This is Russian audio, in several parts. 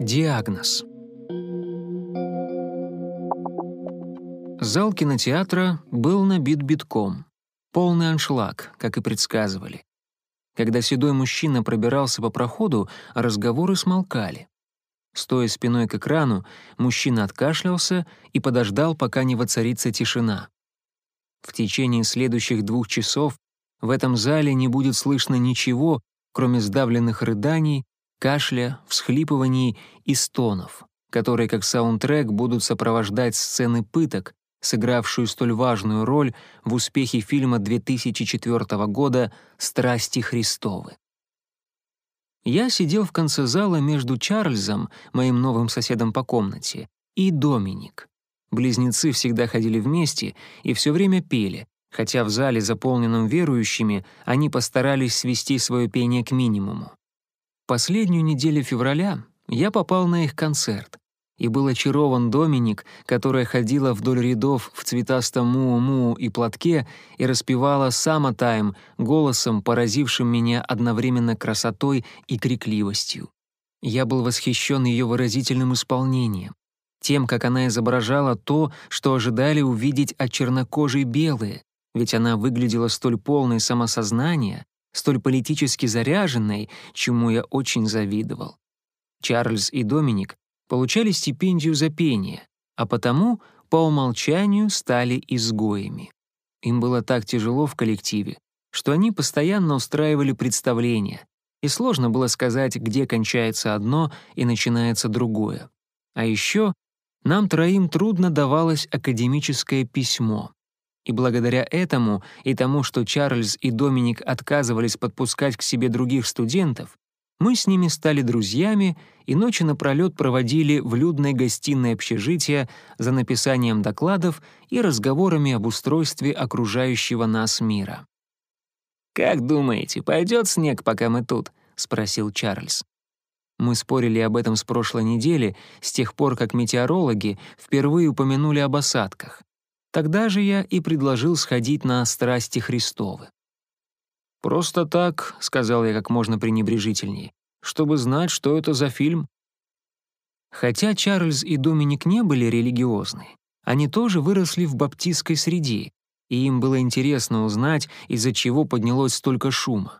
Диагноз. Зал кинотеатра был набит битком. Полный аншлаг, как и предсказывали. Когда седой мужчина пробирался по проходу, разговоры смолкали. Стоя спиной к экрану, мужчина откашлялся и подождал, пока не воцарится тишина. В течение следующих двух часов в этом зале не будет слышно ничего, кроме сдавленных рыданий, кашля, всхлипываний и стонов, которые как саундтрек будут сопровождать сцены пыток, сыгравшую столь важную роль в успехе фильма 2004 года «Страсти Христовы». Я сидел в конце зала между Чарльзом, моим новым соседом по комнате, и Доминик. Близнецы всегда ходили вместе и все время пели, хотя в зале, заполненном верующими, они постарались свести свое пение к минимуму. Последнюю неделю февраля я попал на их концерт, и был очарован Доминик, которая ходила вдоль рядов в цветастом муу-муу и платке и распевала «Самотайм» голосом, поразившим меня одновременно красотой и крикливостью. Я был восхищен ее выразительным исполнением, тем, как она изображала то, что ожидали увидеть от чернокожей белые, ведь она выглядела столь полной самосознания, столь политически заряженной, чему я очень завидовал. Чарльз и Доминик получали стипендию за пение, а потому по умолчанию стали изгоями. Им было так тяжело в коллективе, что они постоянно устраивали представления, и сложно было сказать, где кончается одно и начинается другое. А еще нам троим трудно давалось академическое письмо. И благодаря этому и тому, что Чарльз и Доминик отказывались подпускать к себе других студентов, мы с ними стали друзьями и ночи напролет проводили в людной гостиной общежития за написанием докладов и разговорами об устройстве окружающего нас мира. «Как думаете, пойдет снег, пока мы тут?» — спросил Чарльз. Мы спорили об этом с прошлой недели, с тех пор, как метеорологи впервые упомянули об осадках. Тогда же я и предложил сходить на страсти Христовы. «Просто так», — сказал я как можно пренебрежительнее, «чтобы знать, что это за фильм». Хотя Чарльз и Доминик не были религиозны, они тоже выросли в баптистской среде, и им было интересно узнать, из-за чего поднялось столько шума.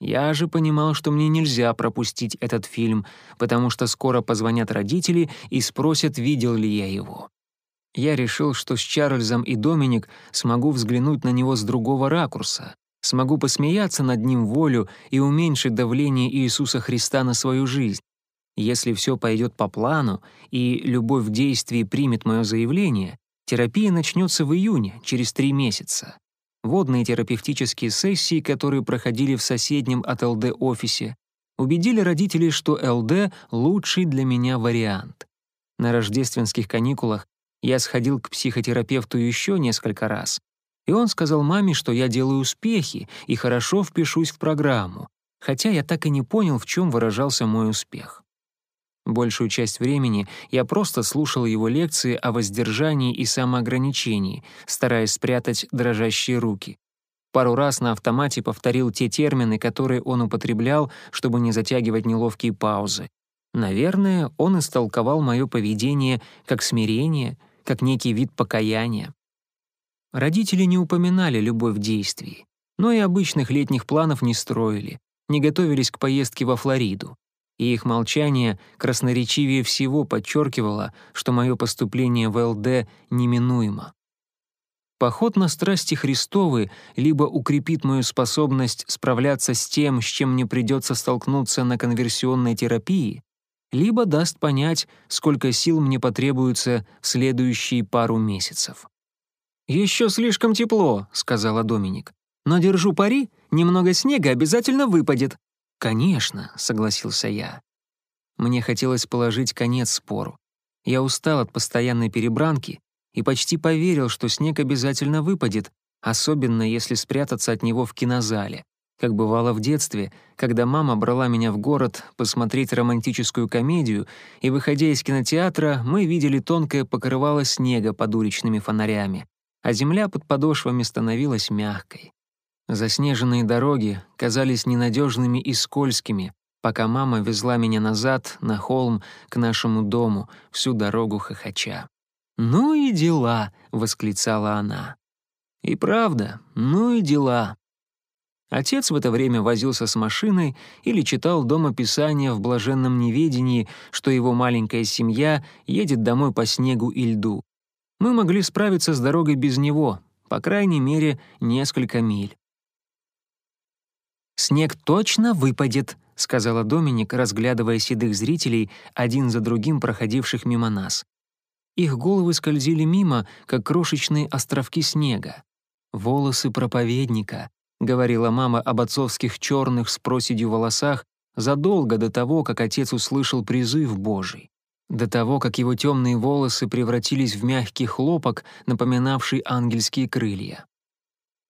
Я же понимал, что мне нельзя пропустить этот фильм, потому что скоро позвонят родители и спросят, видел ли я его. Я решил, что с Чарльзом и Доминик смогу взглянуть на него с другого ракурса, смогу посмеяться над ним волю и уменьшить давление Иисуса Христа на свою жизнь. Если все пойдет по плану, и любовь в действии примет мое заявление, терапия начнется в июне, через три месяца. Водные терапевтические сессии, которые проходили в соседнем от ЛД офисе, убедили родителей, что ЛД — лучший для меня вариант. На рождественских каникулах я сходил к психотерапевту еще несколько раз, и он сказал маме, что я делаю успехи и хорошо впишусь в программу, хотя я так и не понял, в чем выражался мой успех. Большую часть времени я просто слушал его лекции о воздержании и самоограничении, стараясь спрятать дрожащие руки. Пару раз на автомате повторил те термины, которые он употреблял, чтобы не затягивать неловкие паузы. Наверное, он истолковал мое поведение как смирение — как некий вид покаяния. Родители не упоминали любовь в действии, но и обычных летних планов не строили, не готовились к поездке во Флориду. И их молчание красноречивее всего подчеркивало, что мое поступление в ЛД неминуемо. Поход на страсти Христовы либо укрепит мою способность справляться с тем, с чем мне придется столкнуться на конверсионной терапии, либо даст понять, сколько сил мне потребуется в следующие пару месяцев. «Еще слишком тепло», — сказала Доминик. «Но держу пари, немного снега обязательно выпадет». «Конечно», — согласился я. Мне хотелось положить конец спору. Я устал от постоянной перебранки и почти поверил, что снег обязательно выпадет, особенно если спрятаться от него в кинозале как бывало в детстве, когда мама брала меня в город посмотреть романтическую комедию, и, выходя из кинотеатра, мы видели тонкое покрывало снега под уличными фонарями, а земля под подошвами становилась мягкой. Заснеженные дороги казались ненадежными и скользкими, пока мама везла меня назад, на холм, к нашему дому, всю дорогу хохоча. «Ну и дела!» — восклицала она. И правда, ну и дела. Отец в это время возился с машиной или читал дома Писания в блаженном неведении, что его маленькая семья едет домой по снегу и льду. Мы могли справиться с дорогой без него, по крайней мере, несколько миль. «Снег точно выпадет», — сказала Доминик, разглядывая седых зрителей, один за другим проходивших мимо нас. Их головы скользили мимо, как крошечные островки снега. «Волосы проповедника», — говорила мама об отцовских черных с проседью волосах задолго до того, как отец услышал призыв Божий. До того, как его темные волосы превратились в мягкий хлопок, напоминавший ангельские крылья.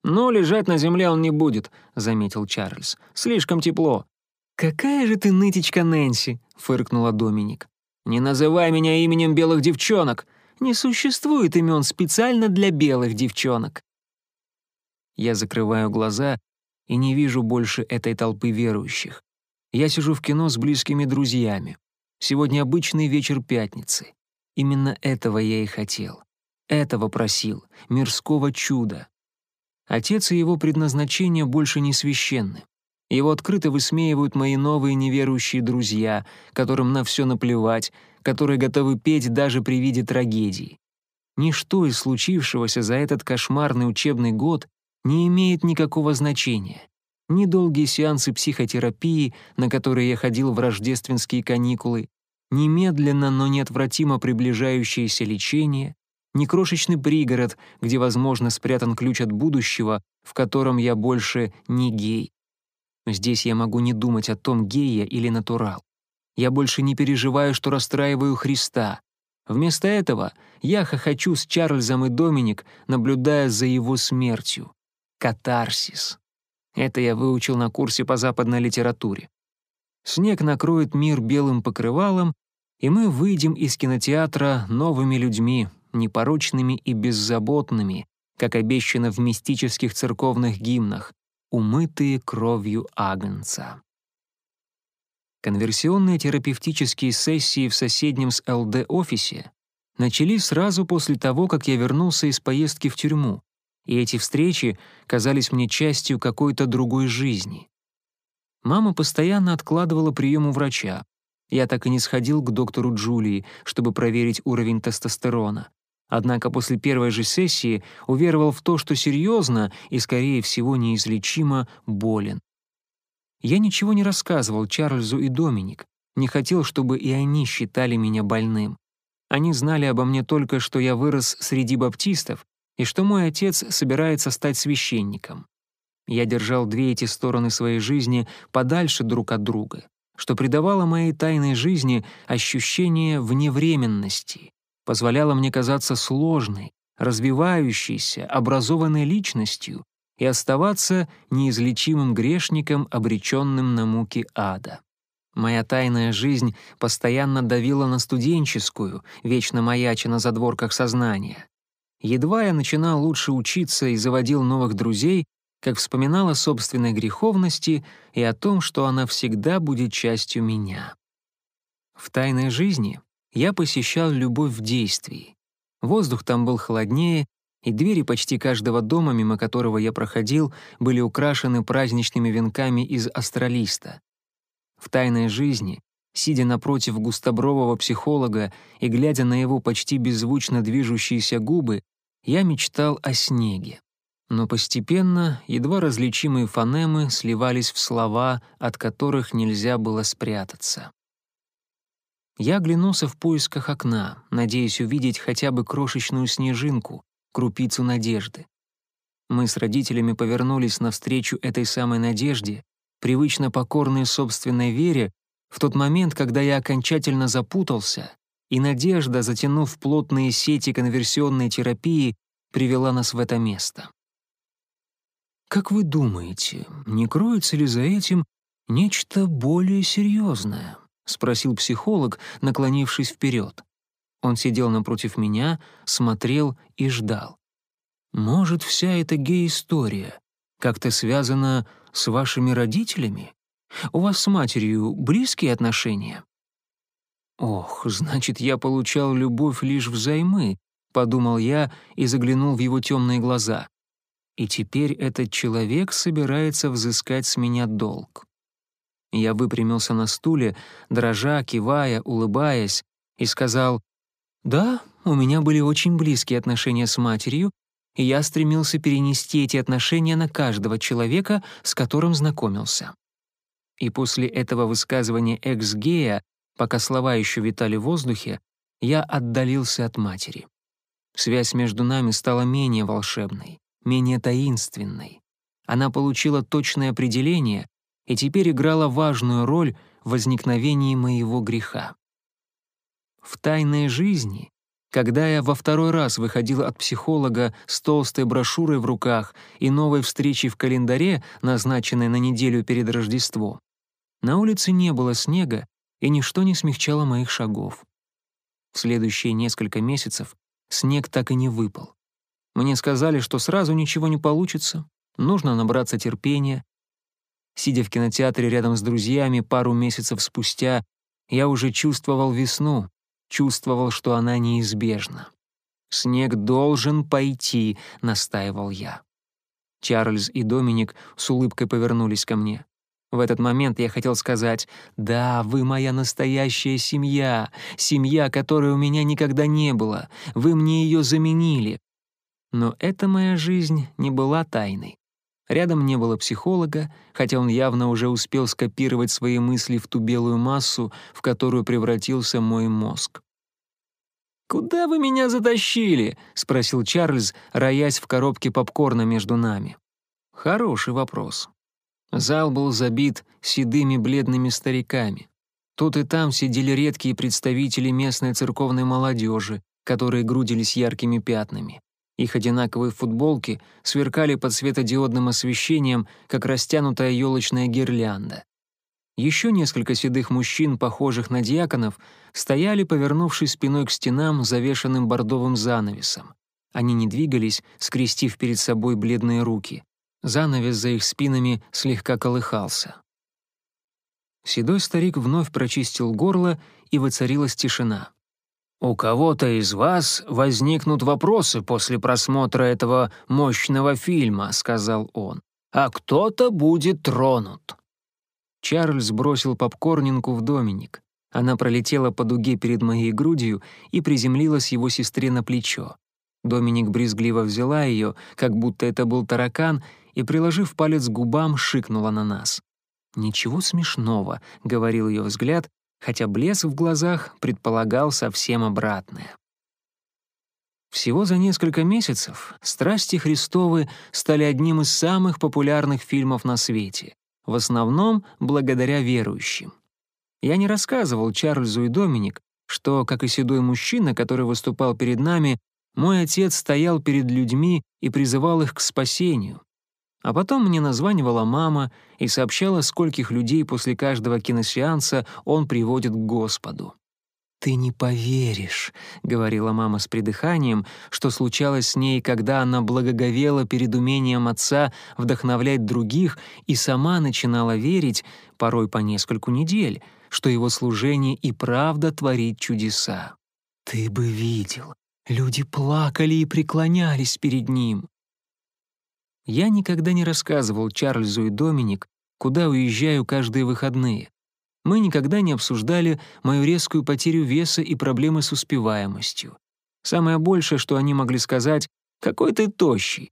«Но лежать на земле он не будет», — заметил Чарльз. «Слишком тепло». «Какая же ты нытичка, Нэнси», — фыркнула Доминик. «Не называй меня именем белых девчонок. Не существует имен специально для белых девчонок». Я закрываю глаза и не вижу больше этой толпы верующих. Я сижу в кино с близкими друзьями. Сегодня обычный вечер пятницы. Именно этого я и хотел. Этого просил, мирского чуда. Отец и его предназначение больше не священны. Его открыто высмеивают мои новые неверующие друзья, которым на все наплевать, которые готовы петь даже при виде трагедии. Ничто из случившегося за этот кошмарный учебный год не имеет никакого значения. Ни долгие сеансы психотерапии, на которые я ходил в рождественские каникулы, ни медленно, но неотвратимо приближающееся лечение, ни крошечный пригород, где, возможно, спрятан ключ от будущего, в котором я больше не гей. Здесь я могу не думать о том, гей я или натурал. Я больше не переживаю, что расстраиваю Христа. Вместо этого я хохочу с Чарльзом и Доминик, наблюдая за его смертью. Катарсис. Это я выучил на курсе по западной литературе. Снег накроет мир белым покрывалом, и мы выйдем из кинотеатра новыми людьми, непорочными и беззаботными, как обещано в мистических церковных гимнах, умытые кровью Агнца. Конверсионные терапевтические сессии в соседнем с ЛД офисе начались сразу после того, как я вернулся из поездки в тюрьму, и эти встречи казались мне частью какой-то другой жизни. Мама постоянно откладывала прием у врача. Я так и не сходил к доктору Джулии, чтобы проверить уровень тестостерона. Однако после первой же сессии уверовал в то, что серьезно и, скорее всего, неизлечимо болен. Я ничего не рассказывал Чарльзу и Доминик, не хотел, чтобы и они считали меня больным. Они знали обо мне только, что я вырос среди баптистов и что мой отец собирается стать священником. Я держал две эти стороны своей жизни подальше друг от друга, что придавало моей тайной жизни ощущение вневременности, позволяло мне казаться сложной, развивающейся, образованной личностью и оставаться неизлечимым грешником, обреченным на муки ада. Моя тайная жизнь постоянно давила на студенческую, вечно маяча на задворках сознания. Едва я начинал лучше учиться и заводил новых друзей, как вспоминал о собственной греховности и о том, что она всегда будет частью меня. В тайной жизни я посещал любовь в действии. Воздух там был холоднее, и двери почти каждого дома, мимо которого я проходил, были украшены праздничными венками из астралиста. В тайной жизни, сидя напротив густобрового психолога и глядя на его почти беззвучно движущиеся губы, я мечтал о снеге. Но постепенно едва различимые фонемы сливались в слова, от которых нельзя было спрятаться. Я оглянулся в поисках окна, надеясь увидеть хотя бы крошечную снежинку, крупицу надежды. Мы с родителями повернулись навстречу этой самой надежде, привычно покорные собственной вере, в тот момент, когда я окончательно запутался и надежда, затянув плотные сети конверсионной терапии, привела нас в это место. Как вы думаете, не кроется ли за этим нечто более серьезное? спросил психолог, наклонившись вперед. Он сидел напротив меня, смотрел и ждал. Может, вся эта гей-история как-то связана с вашими родителями? У вас с матерью близкие отношения?» «Ох, значит, я получал любовь лишь взаймы», — подумал я и заглянул в его темные глаза. «И теперь этот человек собирается взыскать с меня долг». Я выпрямился на стуле, дрожа, кивая, улыбаясь, и сказал, «Да, у меня были очень близкие отношения с матерью, и я стремился перенести эти отношения на каждого человека, с которым знакомился». И после этого высказывания экс-гея, пока слова еще витали в воздухе, я отдалился от матери. Связь между нами стала менее волшебной, менее таинственной. Она получила точное определение и теперь играла важную роль в возникновении моего греха. В тайной жизни, когда я во второй раз выходил от психолога с толстой брошюрой в руках и новой встречей в календаре, назначенной на неделю перед Рождеством, на улице не было снега, и ничто не смягчало моих шагов. В следующие несколько месяцев снег так и не выпал. Мне сказали, что сразу ничего не получится, нужно набраться терпения. Сидя в кинотеатре рядом с друзьями пару месяцев спустя, я уже чувствовал весну, чувствовал, что она неизбежна. «Снег должен пойти», — настаивал я. Чарльз и Доминик с улыбкой повернулись ко мне. В этот момент я хотел сказать «Да, вы моя настоящая семья, семья, которой у меня никогда не было, вы мне ее заменили». Но эта моя жизнь не была тайной. Рядом не было психолога, хотя он явно уже успел скопировать свои мысли в ту белую массу, в которую превратился мой мозг. «Куда вы меня затащили?» — спросил Чарльз, роясь в коробке попкорна между нами. Хороший вопрос. Зал был забит седыми бледными стариками. Тут и там сидели редкие представители местной церковной молодежи, которые грудились яркими пятнами. Их одинаковые футболки сверкали под светодиодным освещением, как растянутая елочная гирлянда. Еще несколько седых мужчин, похожих на диаконов, стояли, повернувшись спиной к стенам, завешенным бордовым занавесом. Они не двигались, скрестив перед собой бледные руки. Занавес за их спинами слегка колыхался. Седой старик вновь прочистил горло, и воцарилась тишина. «У кого-то из вас возникнут вопросы после просмотра этого мощного фильма», — сказал он. «А кто-то будет тронут». Чарльз бросил попкорнинку в Доминик. Она пролетела по дуге перед моей грудью и приземлилась его сестре на плечо. Доминик брезгливо взяла ее, как будто это был таракан, и, приложив палец к губам, шикнула на нас. «Ничего смешного», — говорил ее взгляд, хотя блеск в глазах предполагал совсем обратное. Всего за несколько месяцев «Страсти Христовы» стали одним из самых популярных фильмов на свете, в основном благодаря верующим. Я не рассказывал Чарльзу и Доминик, что, как и седой мужчина, который выступал перед нами, мой отец стоял перед людьми и призывал их к спасению, а потом мне названивала мама и сообщала, скольких людей после каждого киносеанса он приводит к Господу. «Ты не поверишь», — говорила мама с придыханием, что случалось с ней, когда она благоговела перед умением отца вдохновлять других и сама начинала верить, порой по нескольку недель, что его служение и правда творит чудеса. «Ты бы видел, люди плакали и преклонялись перед ним. Я никогда не рассказывал Чарльзу и Доминик, куда уезжаю каждые выходные. Мы никогда не обсуждали мою резкую потерю веса и проблемы с успеваемостью. Самое большее, что они могли сказать, «Какой ты тощий!»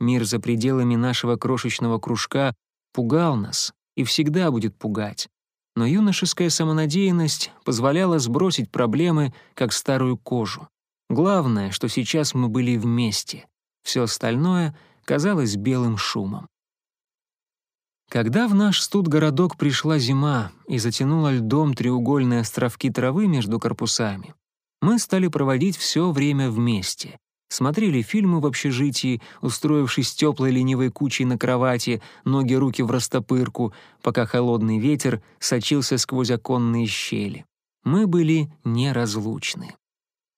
Мир за пределами нашего крошечного кружка пугал нас и всегда будет пугать. Но юношеская самонадеянность позволяла сбросить проблемы, как старую кожу. Главное, что сейчас мы были вместе. Все остальное казалось белым шумом. Когда в наш студ-городок пришла зима и затянула льдом треугольные островки травы между корпусами, мы стали проводить все время вместе. Смотрели фильмы в общежитии, устроившись теплой ленивой кучей на кровати, ноги-руки в растопырку, пока холодный ветер сочился сквозь оконные щели. Мы были неразлучны.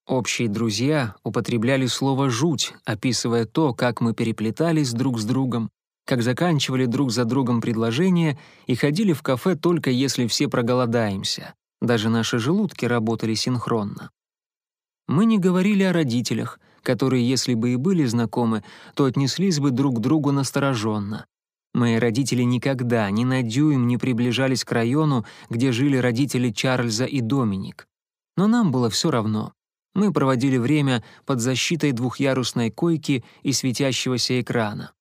Общие друзья употребляли слово «жуть», описывая то, как мы переплетались друг с другом, как заканчивали друг за другом предложения и ходили в кафе только если все проголодаемся. Даже наши желудки работали синхронно. Мы не говорили о родителях, которые, если бы и были знакомы, то отнеслись бы друг к другу настороженно. Мои родители никогда ни на дюйм не приближались к району, где жили родители Чарльза и Доминик. Но нам было все равно. Мы проводили время под защитой двухъярусной койки и светящегося экрана.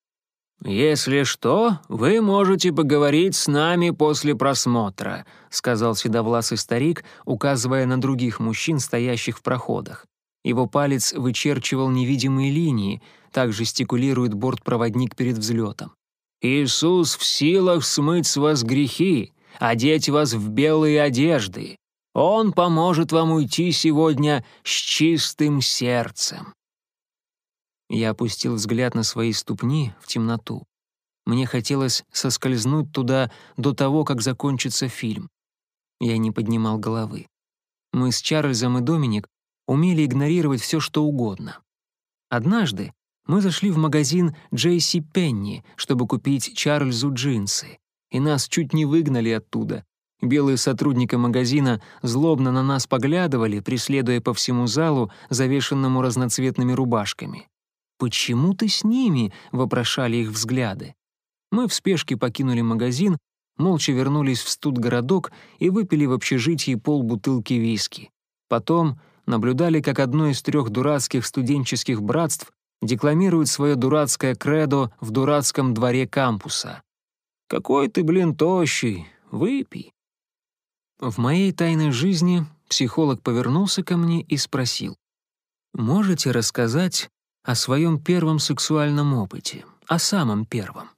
«Если что, вы можете поговорить с нами после просмотра», сказал седовласый старик, указывая на других мужчин, стоящих в проходах. Его палец вычерчивал невидимые линии, так жестикулирует бортпроводник перед взлетом. «Иисус в силах смыть с вас грехи, одеть вас в белые одежды. Он поможет вам уйти сегодня с чистым сердцем». Я опустил взгляд на свои ступни в темноту. Мне хотелось соскользнуть туда до того, как закончится фильм. Я не поднимал головы. Мы с Чарльзом и Доминик умели игнорировать все, что угодно. Однажды мы зашли в магазин Джейси Пенни, чтобы купить Чарльзу джинсы, и нас чуть не выгнали оттуда. Белые сотрудники магазина злобно на нас поглядывали, преследуя по всему залу, завешенному разноцветными рубашками. «Почему ты с ними?» — вопрошали их взгляды. Мы в спешке покинули магазин, молча вернулись в студгородок и выпили в общежитии полбутылки виски. Потом наблюдали, как одно из трех дурацких студенческих братств декламирует свое дурацкое кредо в дурацком дворе кампуса. «Какой ты, блин, тощий! Выпей!» В моей тайной жизни психолог повернулся ко мне и спросил. «Можете рассказать о своем первом сексуальном опыте, о самом первом.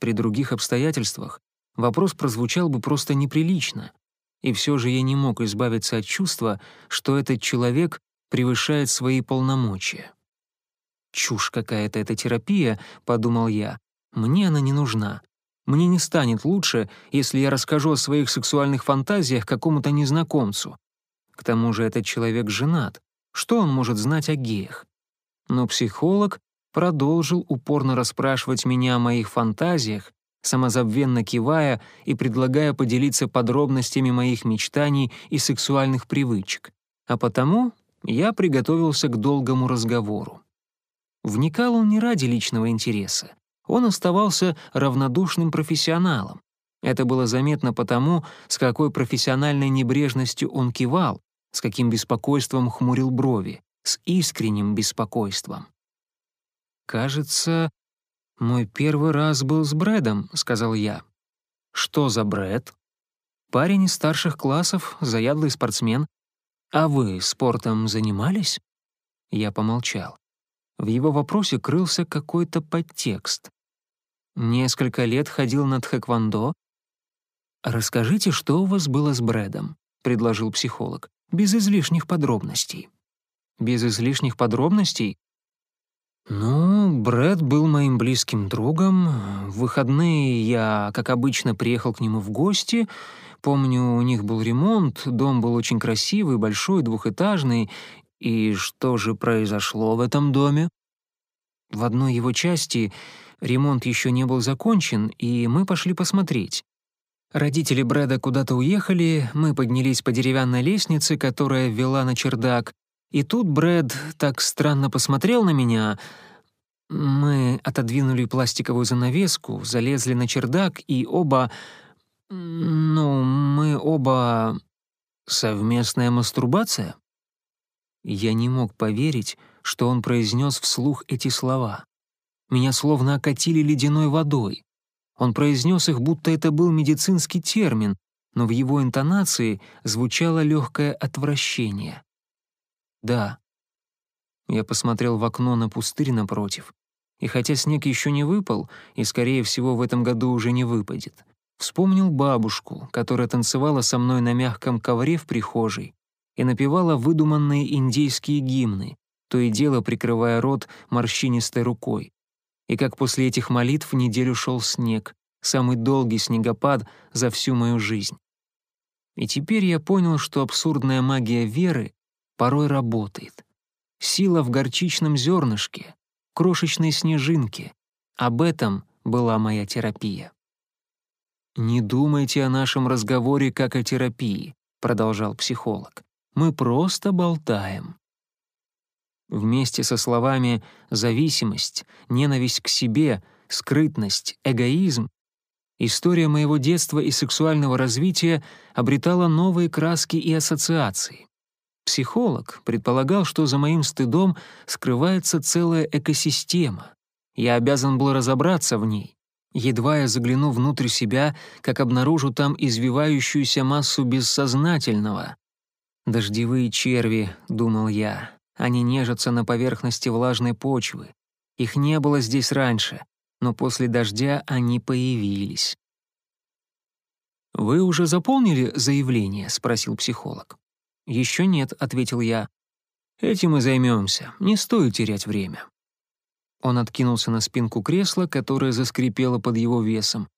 При других обстоятельствах вопрос прозвучал бы просто неприлично, и все же я не мог избавиться от чувства, что этот человек превышает свои полномочия. «Чушь какая-то эта терапия», — подумал я, — «мне она не нужна. Мне не станет лучше, если я расскажу о своих сексуальных фантазиях какому-то незнакомцу. К тому же этот человек женат. Что он может знать о геях? Но психолог продолжил упорно расспрашивать меня о моих фантазиях, самозабвенно кивая и предлагая поделиться подробностями моих мечтаний и сексуальных привычек. А потому я приготовился к долгому разговору. Вникал он не ради личного интереса. Он оставался равнодушным профессионалом. Это было заметно потому, с какой профессиональной небрежностью он кивал, с каким беспокойством хмурил брови с искренним беспокойством. «Кажется, мой первый раз был с Брэдом», — сказал я. «Что за Брэд?» «Парень из старших классов, заядлый спортсмен. А вы спортом занимались?» Я помолчал. В его вопросе крылся какой-то подтекст. «Несколько лет ходил на тхэквондо». «Расскажите, что у вас было с Брэдом», — предложил психолог, без излишних подробностей. Без излишних подробностей? Ну, Брэд был моим близким другом. В выходные я, как обычно, приехал к нему в гости. Помню, у них был ремонт, дом был очень красивый, большой, двухэтажный. И что же произошло в этом доме? В одной его части ремонт еще не был закончен, и мы пошли посмотреть. Родители Брэда куда-то уехали, мы поднялись по деревянной лестнице, которая вела на чердак, и тут Брэд так странно посмотрел на меня. Мы отодвинули пластиковую занавеску, залезли на чердак, и оба... Ну, мы оба... Совместная мастурбация? Я не мог поверить, что он произнес вслух эти слова. Меня словно окатили ледяной водой. Он произнес их, будто это был медицинский термин, но в его интонации звучало легкое отвращение. «Да». Я посмотрел в окно на пустырь напротив. И хотя снег еще не выпал, и, скорее всего, в этом году уже не выпадет, вспомнил бабушку, которая танцевала со мной на мягком ковре в прихожей и напевала выдуманные индейские гимны, то и дело прикрывая рот морщинистой рукой. И как после этих молитв в неделю шел снег, самый долгий снегопад за всю мою жизнь. И теперь я понял, что абсурдная магия веры порой работает. Сила в горчичном зернышке, крошечной снежинке, Об этом была моя терапия. «Не думайте о нашем разговоре как о терапии», — продолжал психолог. «Мы просто болтаем». Вместе со словами «зависимость», «ненависть к себе», «скрытность», «эгоизм» история моего детства и сексуального развития обретала новые краски и ассоциации. Психолог предполагал, что за моим стыдом скрывается целая экосистема. Я обязан был разобраться в ней, Едва я загляну внутрь себя, как обнаружу там извивающуюся массу бессознательного. «Дождевые черви», — думал я, — «они нежатся на поверхности влажной почвы. Их не было здесь раньше, но после дождя они появились». «Вы уже заполнили заявление?» — спросил психолог. «Еще нет», — ответил я. «Этим мы займемся. Не стоит терять время». Он откинулся на спинку кресла, которое заскрипело под его весом.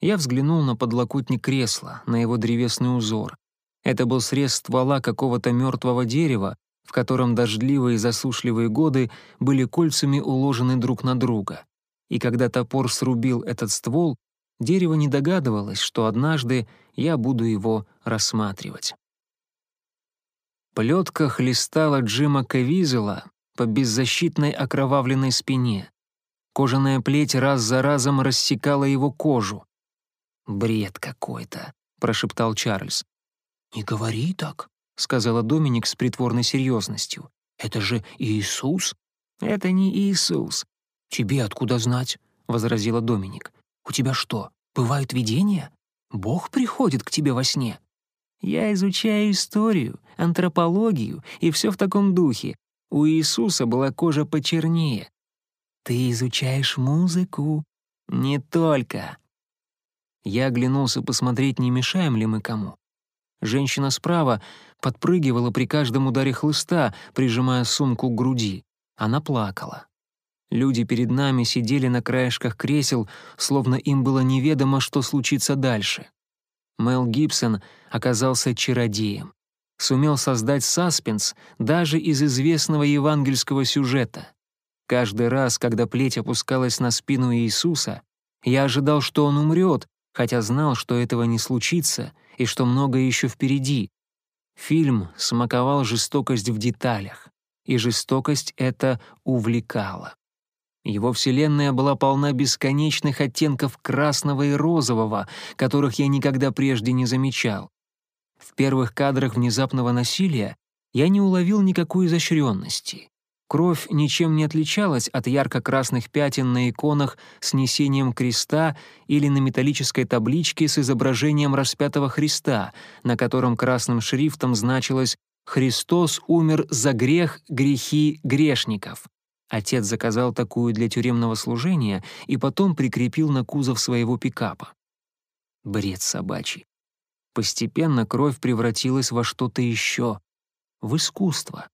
Я взглянул на подлокотник кресла, на его древесный узор. Это был срез ствола какого-то мертвого дерева, в котором дождливые и засушливые годы были кольцами уложены друг на друга. И когда топор срубил этот ствол, дерево не догадывалось, что однажды я буду его рассматривать. Плетка хлестала Джима Кавизела, по беззащитной окровавленной спине. Кожаная плеть раз за разом рассекала его кожу. «Бред какой-то», — прошептал Чарльз. «Не говори так», — сказала Доминик с притворной серьезностью. «Это же Иисус?» «Это не Иисус». «Тебе откуда знать?» — возразила Доминик. «У тебя что, бывают видения? Бог приходит к тебе во сне?» «Я изучаю историю, антропологию и все в таком духе. У Иисуса была кожа почернее. «Ты изучаешь музыку?» «Не только». Я оглянулся посмотреть, не мешаем ли мы кому. Женщина справа подпрыгивала при каждом ударе хлыста, прижимая сумку к груди. Она плакала. Люди перед нами сидели на краешках кресел, словно им было неведомо, что случится дальше. Мел Гибсон оказался чародеем сумел создать саспенс даже из известного евангельского сюжета. Каждый раз, когда плеть опускалась на спину Иисуса, я ожидал, что он умрет, хотя знал, что этого не случится и что многое еще впереди. Фильм смаковал жестокость в деталях, и жестокость эта увлекала. Его вселенная была полна бесконечных оттенков красного и розового, которых я никогда прежде не замечал. В первых кадрах внезапного насилия я не уловил никакой изощренности. Кровь ничем не отличалась от ярко-красных пятен на иконах с несением креста или на металлической табличке с изображением распятого Христа, на котором красным шрифтом значилось «Христос умер за грех, грехи грешников». Отец заказал такую для тюремного служения и потом прикрепил на кузов своего пикапа. Бред собачий. Постепенно кровь превратилась во что-то еще, в искусство.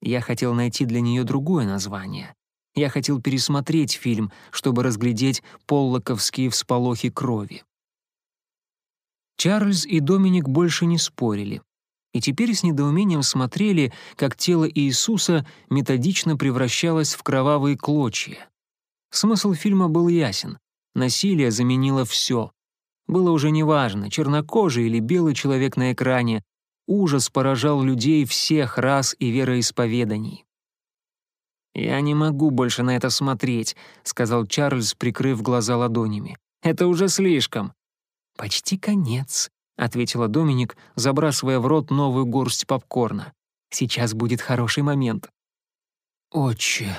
Я хотел найти для нее другое название. Я хотел пересмотреть фильм, чтобы разглядеть поллоковские всполохи крови. Чарльз и Доминик больше не спорили, и теперь с недоумением смотрели, как тело Иисуса методично превращалось в кровавые клочья. Смысл фильма был ясен. Насилие заменило все было уже неважно, чернокожий или белый человек на экране. Ужас поражал людей всех рас и вероисповеданий. «Я не могу больше на это смотреть», — сказал Чарльз, прикрыв глаза ладонями. «Это уже слишком». «Почти конец», — ответила Доминик, забрасывая в рот новую горсть попкорна. «Сейчас будет хороший момент». «Отче,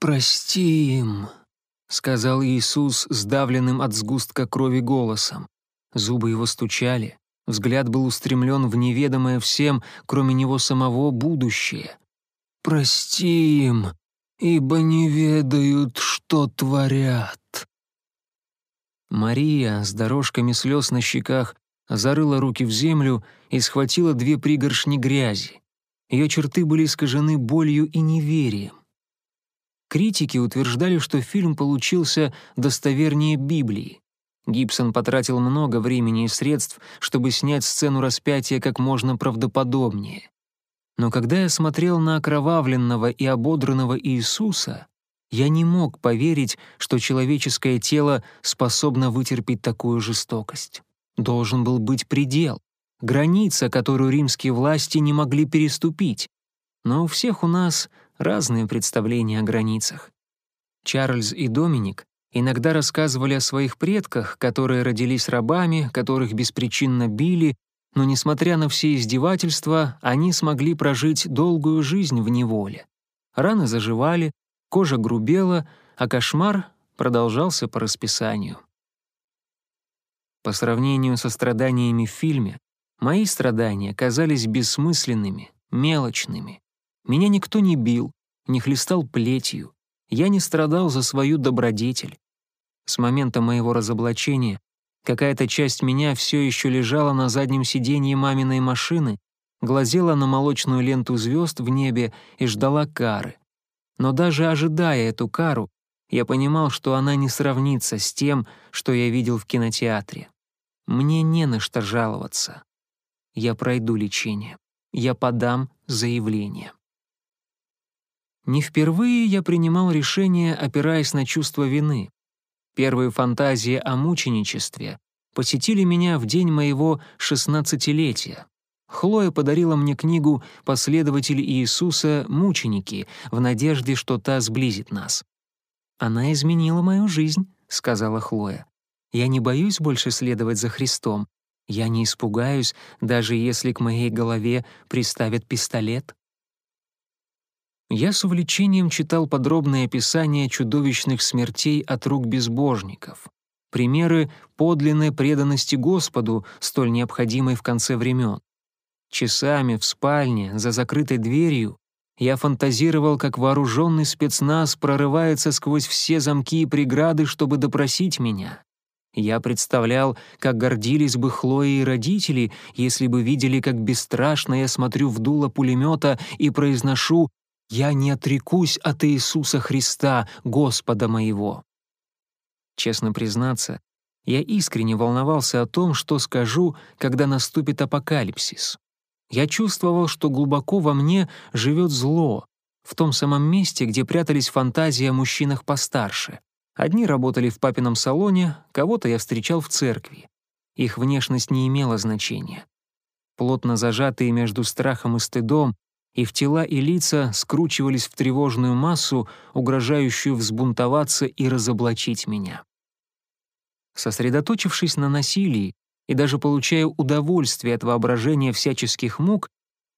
прости им», — сказал Иисус сдавленным от сгустка крови голосом. Зубы его стучали, взгляд был устремлен в неведомое всем, кроме него самого, будущее. «Прости им, ибо не ведают, что творят». Мария с дорожками слез на щеках зарыла руки в землю и схватила две пригоршни грязи. Ее черты были искажены болью и неверием. Критики утверждали, что фильм получился достовернее Библии. Гибсон потратил много времени и средств, чтобы снять сцену распятия как можно правдоподобнее. Но когда я смотрел на окровавленного и ободранного Иисуса, Я не мог поверить, что человеческое тело способно вытерпеть такую жестокость. Должен был быть предел, граница, которую римские власти не могли переступить. Но у всех у нас разные представления о границах. Чарльз и Доминик иногда рассказывали о своих предках, которые родились рабами, которых беспричинно били, но, несмотря на все издевательства, они смогли прожить долгую жизнь в неволе. Раны заживали, кожа грубела, а кошмар продолжался по расписанию. По сравнению со страданиями в фильме, мои страдания казались бессмысленными, мелочными. Меня никто не бил, не хлестал плетью. Я не страдал за свою добродетель. С момента моего разоблачения какая-то часть меня все еще лежала на заднем сиденье маминой машины, глазела на молочную ленту звезд в небе и ждала кары. Но даже ожидая эту кару, я понимал, что она не сравнится с тем, что я видел в кинотеатре. Мне не на что жаловаться. Я пройду лечение. Я подам заявление. Не впервые я принимал решение, опираясь на чувство вины. Первые фантазии о мученичестве посетили меня в день моего шестнадцатилетия. Хлоя подарила мне книгу «Последователи Иисуса. Мученики» в надежде, что та сблизит нас. «Она изменила мою жизнь», — сказала Хлоя. «Я не боюсь больше следовать за Христом. Я не испугаюсь, даже если к моей голове приставят пистолет». Я с увлечением читал подробные описания чудовищных смертей от рук безбожников, примеры подлинной преданности Господу, столь необходимой в конце времен. Часами в спальне, за закрытой дверью, я фантазировал, как вооруженный спецназ прорывается сквозь все замки и преграды, чтобы допросить меня. Я представлял, как гордились бы Хлоя и родители, если бы видели, как бесстрашно я смотрю в дуло пулемета и произношу «Я не отрекусь от Иисуса Христа, Господа моего». Честно признаться, я искренне волновался о том, что скажу, когда наступит апокалипсис. Я чувствовал, что глубоко во мне живет зло, в том самом месте, где прятались фантазии о мужчинах постарше. Одни работали в папином салоне, кого-то я встречал в церкви. Их внешность не имела значения. Плотно зажатые между страхом и стыдом, их тела и лица скручивались в тревожную массу, угрожающую взбунтоваться и разоблачить меня. Сосредоточившись на насилии, и даже получая удовольствие от воображения всяческих мук,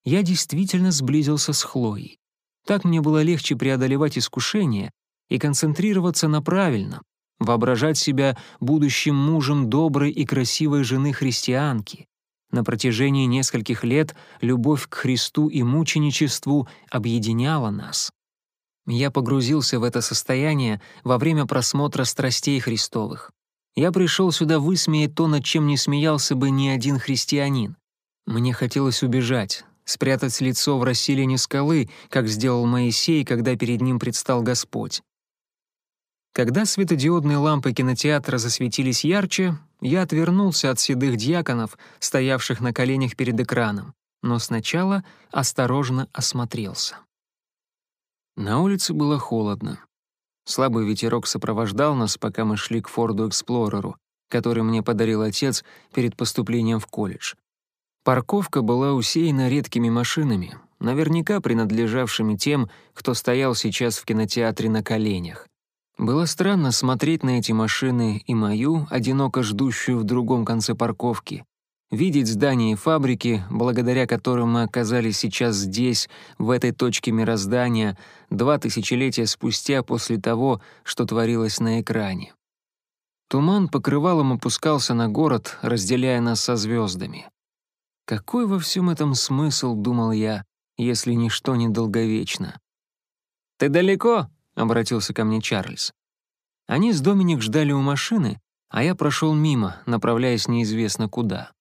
я действительно сблизился с Хлоей. Так мне было легче преодолевать искушения и концентрироваться на правильном, воображать себя будущим мужем доброй и красивой жены-христианки. На протяжении нескольких лет любовь к Христу и мученичеству объединяла нас. Я погрузился в это состояние во время просмотра страстей Христовых. Я пришел сюда высмеять то, над чем не смеялся бы ни один христианин. Мне хотелось убежать, спрятать лицо в расселине скалы, как сделал Моисей, когда перед ним предстал Господь. Когда светодиодные лампы кинотеатра засветились ярче, я отвернулся от седых дьяконов, стоявших на коленях перед экраном, но сначала осторожно осмотрелся. На улице было холодно. Слабый ветерок сопровождал нас, пока мы шли к Форду Эксплореру, который мне подарил отец перед поступлением в колледж. Парковка была усеяна редкими машинами, наверняка принадлежавшими тем, кто стоял сейчас в кинотеатре на коленях. Было странно смотреть на эти машины и мою, одиноко ждущую в другом конце парковки, видеть здания и фабрики, благодаря которым мы оказались сейчас здесь, в этой точке мироздания, два тысячелетия спустя после того, что творилось на экране. Туман покрывалом опускался на город, разделяя нас со звездами. Какой во всем этом смысл, думал я, если ничто не долговечно? «Ты далеко?» — обратился ко мне Чарльз. Они с Доминик ждали у машины, а я прошел мимо, направляясь неизвестно куда.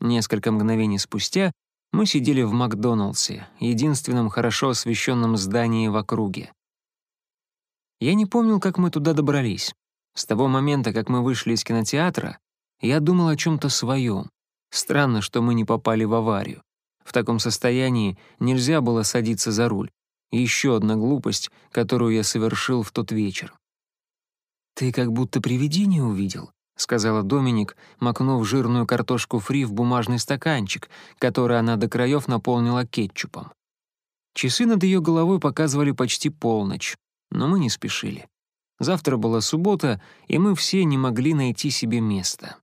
Несколько мгновений спустя мы сидели в Макдоналдсе, единственном хорошо освещенном здании в округе. Я не помнил, как мы туда добрались. С того момента, как мы вышли из кинотеатра, я думал о чем-то своем. Странно, что мы не попали в аварию. В таком состоянии нельзя было садиться за руль. Еще одна глупость, которую я совершил в тот вечер. «Ты как будто привидение увидел», — сказала Доминик, макнув жирную картошку фри в бумажный стаканчик, который она до краев наполнила кетчупом. Часы над ее головой показывали почти полночь, но мы не спешили. Завтра была суббота, и мы все не могли найти себе места.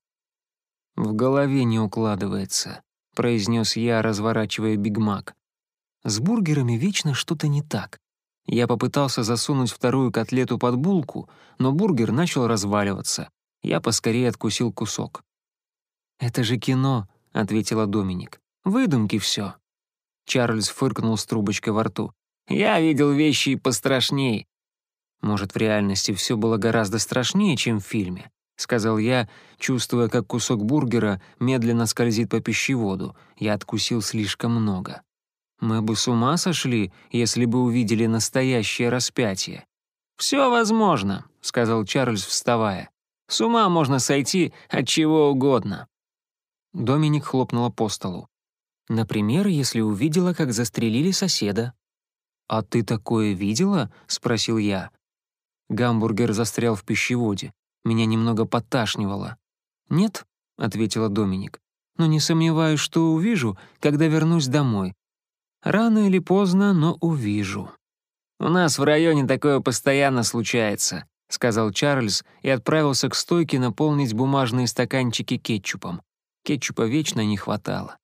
«В голове не укладывается», — произнес я, разворачивая бигмак. «С бургерами вечно что-то не так. Я попытался засунуть вторую котлету под булку, но бургер начал разваливаться. Я поскорее откусил кусок. «Это же кино», — ответила Доминик. «Выдумки все. Чарльз фыркнул с трубочкой во рту. «Я видел вещи пострашней». «Может, в реальности все было гораздо страшнее, чем в фильме», — сказал я, чувствуя, как кусок бургера медленно скользит по пищеводу. Я откусил слишком много. Мы бы с ума сошли, если бы увидели настоящее распятие. «Все возможно», — сказал Чарльз, вставая. «С ума можно сойти от чего угодно». Доминик хлопнула по столу. «Например, если увидела, как застрелили соседа». «А ты такое видела?» — спросил я. Гамбургер застрял в пищеводе. Меня немного подташнивало. «Нет», — ответила Доминик. «Но не сомневаюсь, что увижу, когда вернусь домой. Рано или поздно, но увижу». «У нас в районе такое постоянно случается», — сказал Чарльз и отправился к стойке наполнить бумажные стаканчики кетчупом. Кетчупа вечно не хватало.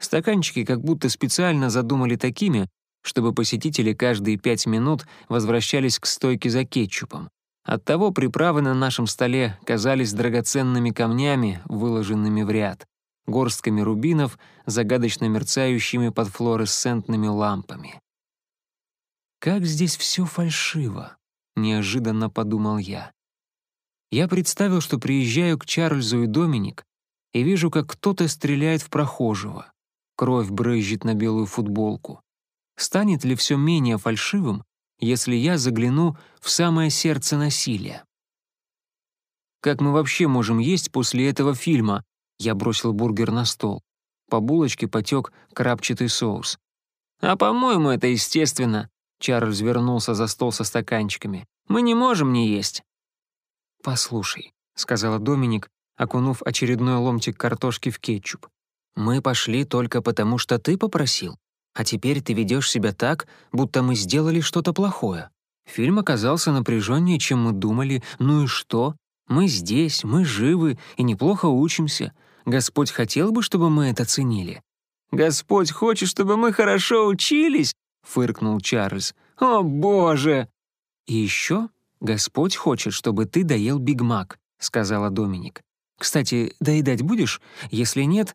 Стаканчики как будто специально задумали такими, чтобы посетители каждые пять минут возвращались к стойке за кетчупом. Оттого приправы на нашем столе казались драгоценными камнями, выложенными в ряд, горстками рубинов, загадочно мерцающими под флуоресцентными лампами. «Как здесь все фальшиво», — неожиданно подумал я. Я представил, что приезжаю к Чарльзу и Доминик и вижу, как кто-то стреляет в прохожего. Кровь брызжет на белую футболку. Станет ли все менее фальшивым, если я загляну в самое сердце насилия? Как мы вообще можем есть после этого фильма? Я бросил бургер на стол. По булочке потек крапчатый соус. «А по-моему, это естественно», — Чарльз вернулся за стол со стаканчиками. «Мы не можем не есть». «Послушай», — сказала Доминик, окунув очередной ломтик картошки в кетчуп. «Мы пошли только потому, что ты попросил. А теперь ты ведешь себя так, будто мы сделали что-то плохое. Фильм оказался напряженнее, чем мы думали. Ну и что? Мы здесь, мы живы и неплохо учимся. Господь хотел бы, чтобы мы это ценили». «Господь хочет, чтобы мы хорошо учились?» — фыркнул Чарльз. «О, Боже!» «И еще Господь хочет, чтобы ты доел Биг Мак», — сказала Доминик. «Кстати, доедать будешь? Если нет,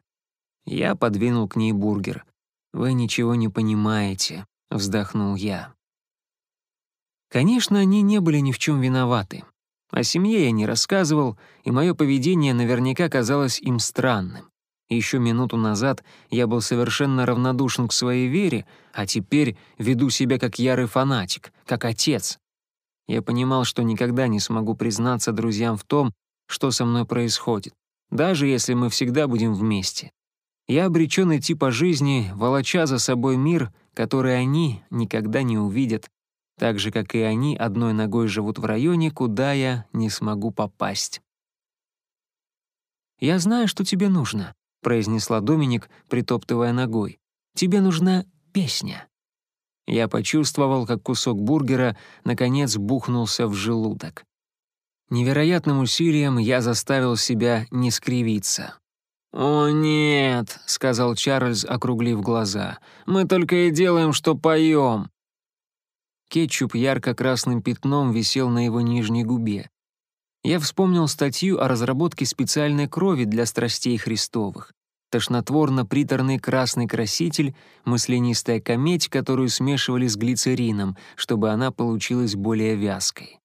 я подвинул к ней бургер. «Вы ничего не понимаете», — вздохнул я. Конечно, они не были ни в чем виноваты. О семье я не рассказывал, и мое поведение наверняка казалось им странным. Еще минуту назад я был совершенно равнодушен к своей вере, а теперь веду себя как ярый фанатик, как отец. Я понимал, что никогда не смогу признаться друзьям в том, что со мной происходит, даже если мы всегда будем вместе. Я обречен идти по жизни, волоча за собой мир, который они никогда не увидят, так же, как и они одной ногой живут в районе, куда я не смогу попасть. «Я знаю, что тебе нужно», — произнесла Доминик, притоптывая ногой. «Тебе нужна песня». Я почувствовал, как кусок бургера наконец бухнулся в желудок. Невероятным усилием я заставил себя не скривиться. «О, нет», — сказал Чарльз, округлив глаза. «Мы только и делаем, что поем». Кетчуп ярко-красным пятном висел на его нижней губе. Я вспомнил статью о разработке специальной крови для страстей Христовых. Тошнотворно-приторный красный краситель, маслянистая кометь, которую смешивали с глицерином, чтобы она получилась более вязкой.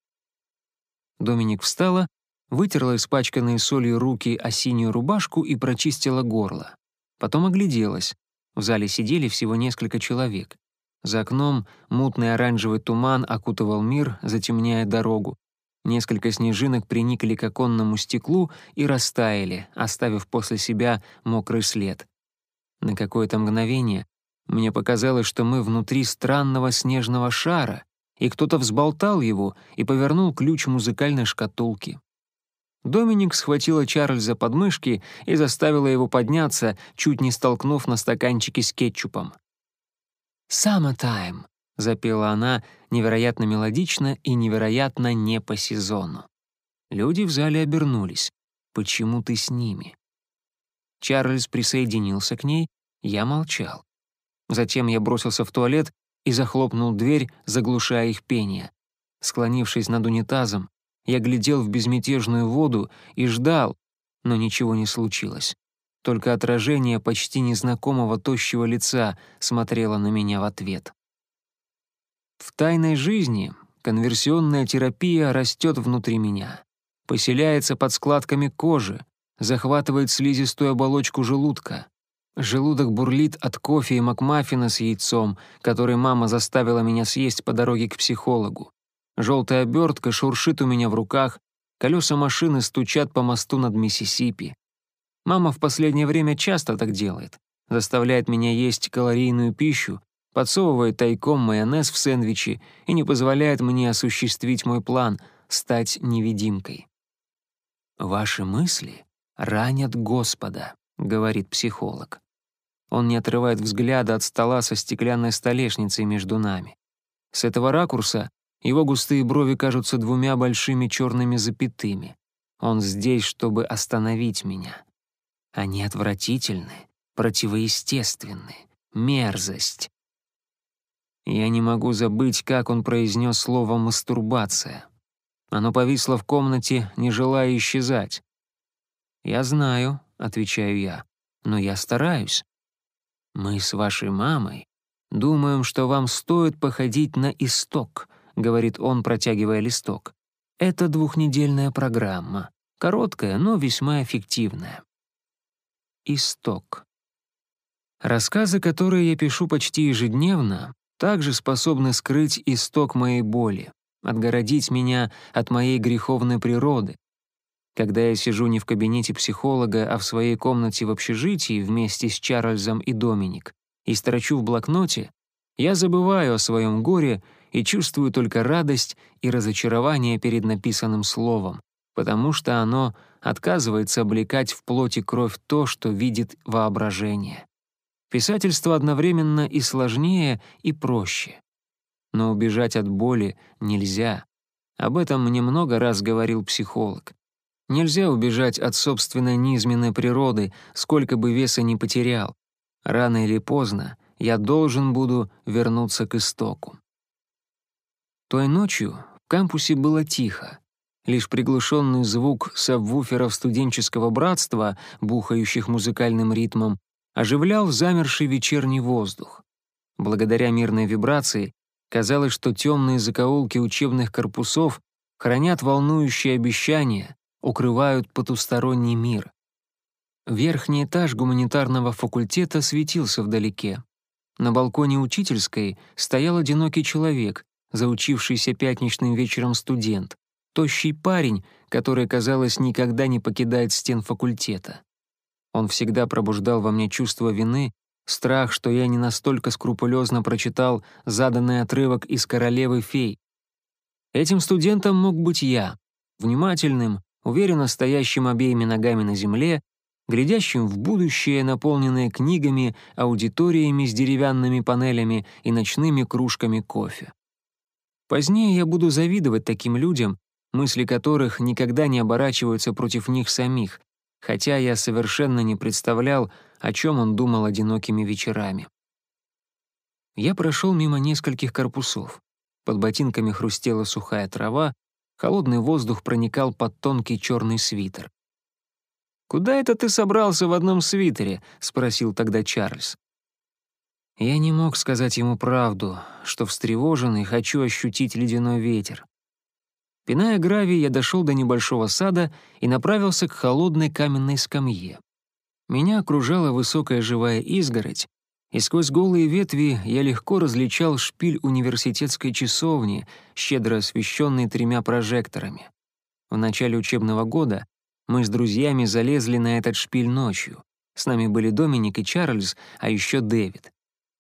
Доминик встала вытерла испачканные солью руки о синюю рубашку и прочистила горло. Потом огляделась. В зале сидели всего несколько человек. За окном мутный оранжевый туман окутывал мир, затемняя дорогу. Несколько снежинок приникли к оконному стеклу и растаяли, оставив после себя мокрый след. На какое-то мгновение Мне показалось, что мы внутри странного снежного шара, и кто-то взболтал его и повернул ключ музыкальной шкатулки. Доминик схватила Чарльза под мышки и заставила его подняться, чуть не столкнув на стаканчике с кетчупом. «Summertime», — запела она невероятно мелодично и невероятно не по сезону. Люди в зале обернулись. «Почему ты с ними?» Чарльз присоединился к ней, я молчал. Затем я бросился в туалет и захлопнул дверь, заглушая их пение. Склонившись над унитазом, я глядел в безмятежную воду и ждал, но ничего не случилось. Только отражение почти незнакомого тощего лица смотрело на меня в ответ. В тайной жизни конверсионная терапия растет внутри меня, поселяется под складками кожи, захватывает слизистую оболочку желудка. Желудок бурлит от кофе и макмаффина с яйцом, который мама заставила меня съесть по дороге к психологу. Желтая обертка шуршит у меня в руках, колеса машины стучат по мосту над Миссисипи. Мама в последнее время часто так делает. Заставляет меня есть калорийную пищу, подсовывает тайком майонез в сэндвичи и не позволяет мне осуществить мой план — стать невидимкой. «Ваши мысли ранят Господа», — говорит психолог. Он не отрывает взгляда от стола со стеклянной столешницей между нами. С этого ракурса его густые брови кажутся двумя большими черными запятыми. Он здесь, чтобы остановить меня. Они отвратительны, противоестественны, мерзость. Я не могу забыть, как он произнес слово «мастурбация». Оно повисло в комнате, не желая исчезать. «Я знаю», — отвечаю я, — «но я стараюсь. Мы с вашей мамой думаем, что вам стоит походить на исток, — говорит он, протягивая листок. «Это двухнедельная программа. Короткая, но весьма эффективная». Исток. Рассказы, которые я пишу почти ежедневно, также способны скрыть исток моей боли, отгородить меня от моей греховной природы. Когда я сижу не в кабинете психолога, а в своей комнате в общежитии вместе с Чарльзом и Доминик и строчу в блокноте, я забываю о своем горе и чувствую только радость и разочарование перед написанным словом, потому что оно отказывается облекать в плоти кровь то, что видит воображение. Писательство одновременно и сложнее, и проще. Но убежать от боли нельзя. Об этом мне много раз говорил психолог. Нельзя убежать от собственной низменной природы, сколько бы веса ни потерял. Рано или поздно я должен буду вернуться к истоку. Той ночью в кампусе было тихо. Лишь приглушенный звук сабвуферов студенческого братства, бухающих музыкальным ритмом, оживлял замерший вечерний воздух. Благодаря мирной вибрации казалось, что темные закоулки учебных корпусов хранят волнующие обещания, укрывают потусторонний мир. Верхний этаж гуманитарного факультета светился вдалеке. На балконе учительской стоял одинокий человек, заучившийся пятничным вечером студент, тощий парень, который, казалось, никогда не покидает стен факультета. Он всегда пробуждал во мне чувство вины, страх, что я не настолько скрупулезно прочитал заданный отрывок из «Королевы фей». Этим студентом мог быть я, внимательным, уверенно стоящим обеими ногами на земле, глядящим в будущее, наполненное книгами, аудиториями с деревянными панелями и ночными кружками кофе. Позднее я буду завидовать таким людям, мысли которых никогда не оборачиваются против них самих, хотя я совершенно не представлял, о чем он думал одинокими вечерами. Я прошел мимо нескольких корпусов. Под ботинками хрустела сухая трава, холодный воздух проникал под тонкий черный свитер. «Куда это ты собрался в одном свитере?» — спросил тогда Чарльз. Я не мог сказать ему правду, что встревожен и хочу ощутить ледяной ветер. Пиная гравий, я дошел до небольшого сада и направился к холодной каменной скамье. Меня окружала высокая живая изгородь, и сквозь голые ветви я легко различал шпиль университетской часовни, щедро освещенный тремя прожекторами. В начале учебного года мы с друзьями залезли на этот шпиль ночью. С нами были Доминик и Чарльз, а еще Дэвид.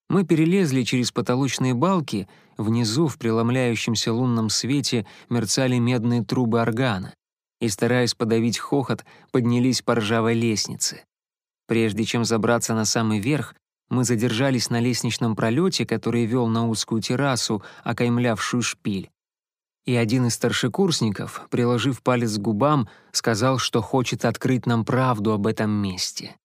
Мы перелезли через потолочные балки, внизу в преломляющемся лунном свете мерцали медные трубы органа, и, стараясь подавить хохот, поднялись по ржавой лестнице. Прежде чем забраться на самый верх, мы задержались на лестничном пролете, который вел на узкую террасу, окаймлявшую шпиль. И один из старшекурсников, приложив палец к губам, сказал, что хочет открыть нам правду об этом месте.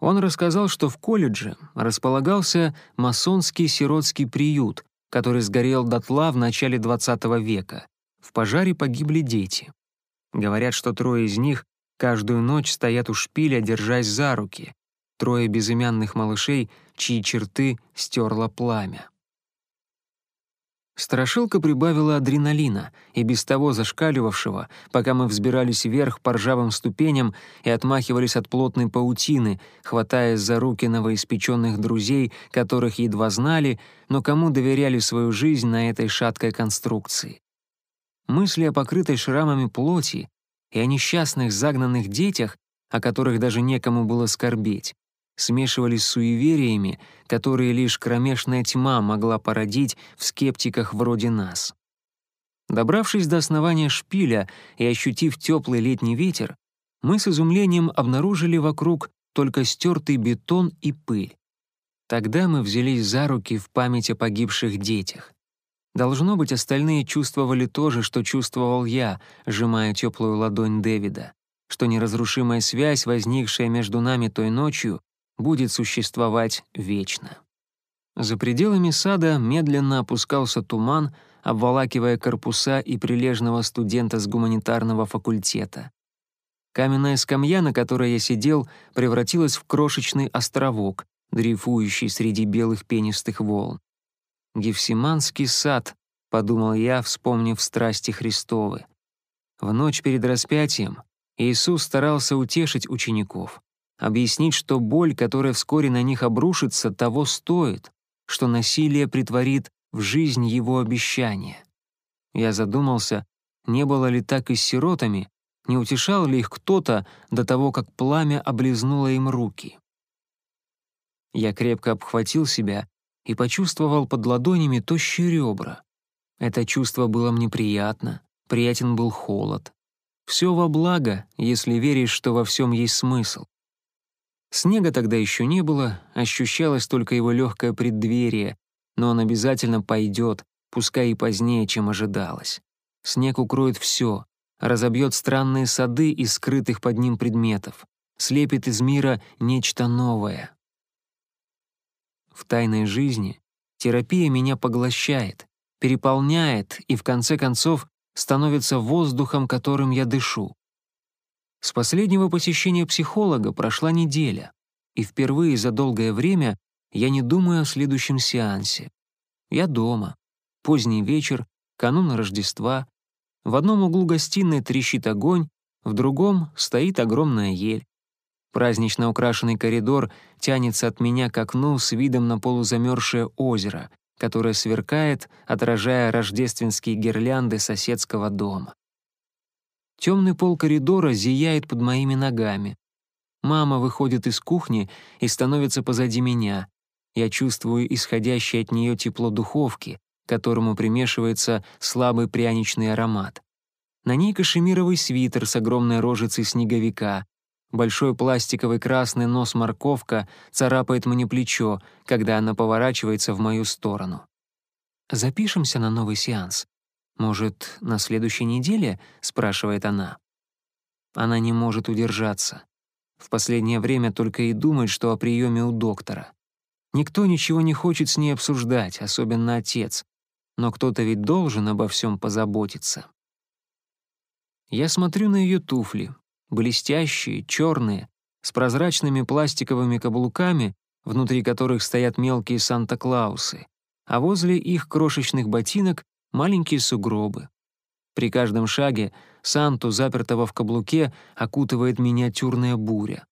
Он рассказал, что в колледже располагался масонский сиротский приют, который сгорел дотла в начале XX века. В пожаре погибли дети. Говорят, что трое из них каждую ночь стоят у шпиля, держась за руки. Трое безымянных малышей, чьи черты стерло пламя. Страшилка прибавила адреналина, и без того зашкаливавшего, пока мы взбирались вверх по ржавым ступеням и отмахивались от плотной паутины, хватаясь за руки новоиспеченных друзей, которых едва знали, но кому доверяли свою жизнь на этой шаткой конструкции. Мысли о покрытой шрамами плоти и о несчастных загнанных детях, о которых даже некому было скорбеть, смешивались с суевериями, которые лишь кромешная тьма могла породить в скептиках вроде нас. Добравшись до основания шпиля и ощутив теплый летний ветер, мы с изумлением обнаружили вокруг только стертый бетон и пыль. Тогда мы взялись за руки в память о погибших детях. Должно быть, остальные чувствовали то же, что чувствовал я, сжимая теплую ладонь Дэвида, что неразрушимая связь, возникшая между нами той ночью, будет существовать вечно. За пределами сада медленно опускался туман, обволакивая корпуса и прилежного студента с гуманитарного факультета. Каменная скамья, на которой я сидел, превратилась в крошечный островок, дрейфующий среди белых пенистых волн. «Гефсиманский сад», — подумал я, вспомнив страсти Христовы. В ночь перед распятием Иисус старался утешить учеников объяснить, что боль, которая вскоре на них обрушится, того стоит, что насилие притворит в жизнь его обещания. Я задумался, не было ли так и с сиротами, не утешал ли их кто-то до того, как пламя облизнуло им руки. Я крепко обхватил себя и почувствовал под ладонями тощие ребра. Это чувство было мне приятно, приятен был холод. Все во благо, если веришь, что во всем есть смысл. Снега тогда еще не было, ощущалось только его легкое преддверие, но он обязательно пойдет, пускай и позднее, чем ожидалось. Снег укроет все, разобьет странные сады из скрытых под ним предметов, слепит из мира нечто новое. В тайной жизни терапия меня поглощает, переполняет и, в конце концов, становится воздухом, которым я дышу. С последнего посещения психолога прошла неделя, и впервые за долгое время я не думаю о следующем сеансе. Я дома. Поздний вечер, канун Рождества. В одном углу гостиной трещит огонь, в другом стоит огромная ель. Празднично украшенный коридор тянется от меня к окну с видом на полузамерзшее озеро, которое сверкает, отражая рождественские гирлянды соседского дома. Темный пол коридора зияет под моими ногами. Мама выходит из кухни и становится позади меня. Я чувствую исходящее от нее тепло духовки, которому примешивается слабый пряничный аромат. На ней кашемировый свитер с огромной рожицей снеговика. Большой пластиковый красный нос-морковка царапает мне плечо, когда она поворачивается в мою сторону. «Запишемся на новый сеанс?» «Может, на следующей неделе?» — спрашивает она. Она не может удержаться. В последнее время только и думает, что о приеме у доктора. Никто ничего не хочет с ней обсуждать, особенно отец. Но кто-то ведь должен обо всем позаботиться. Я смотрю на ее туфли, блестящие, черные, с прозрачными пластиковыми каблуками, внутри которых стоят мелкие Санта-Клаусы, а возле их крошечных ботинок маленькие сугробы. При каждом шаге Санту, запертого в каблуке, окутывает миниатюрная буря.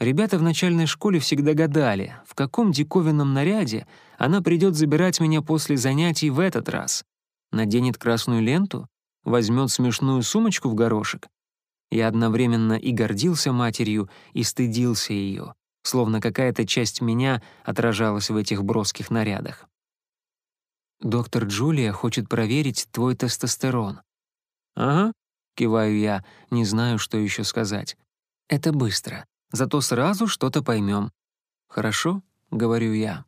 Ребята в начальной школе всегда гадали, в каком диковинном наряде она придет забирать меня после занятий в этот раз. Наденет красную ленту? Возьмет смешную сумочку в горошек? Я одновременно и гордился матерью, и стыдился ее. словно какая-то часть меня отражалась в этих броских нарядах. «Доктор Джулия хочет проверить твой тестостерон». «Ага», — киваю я, не знаю, что еще сказать. «Это быстро, зато сразу что-то поймем». «Хорошо», — говорю я.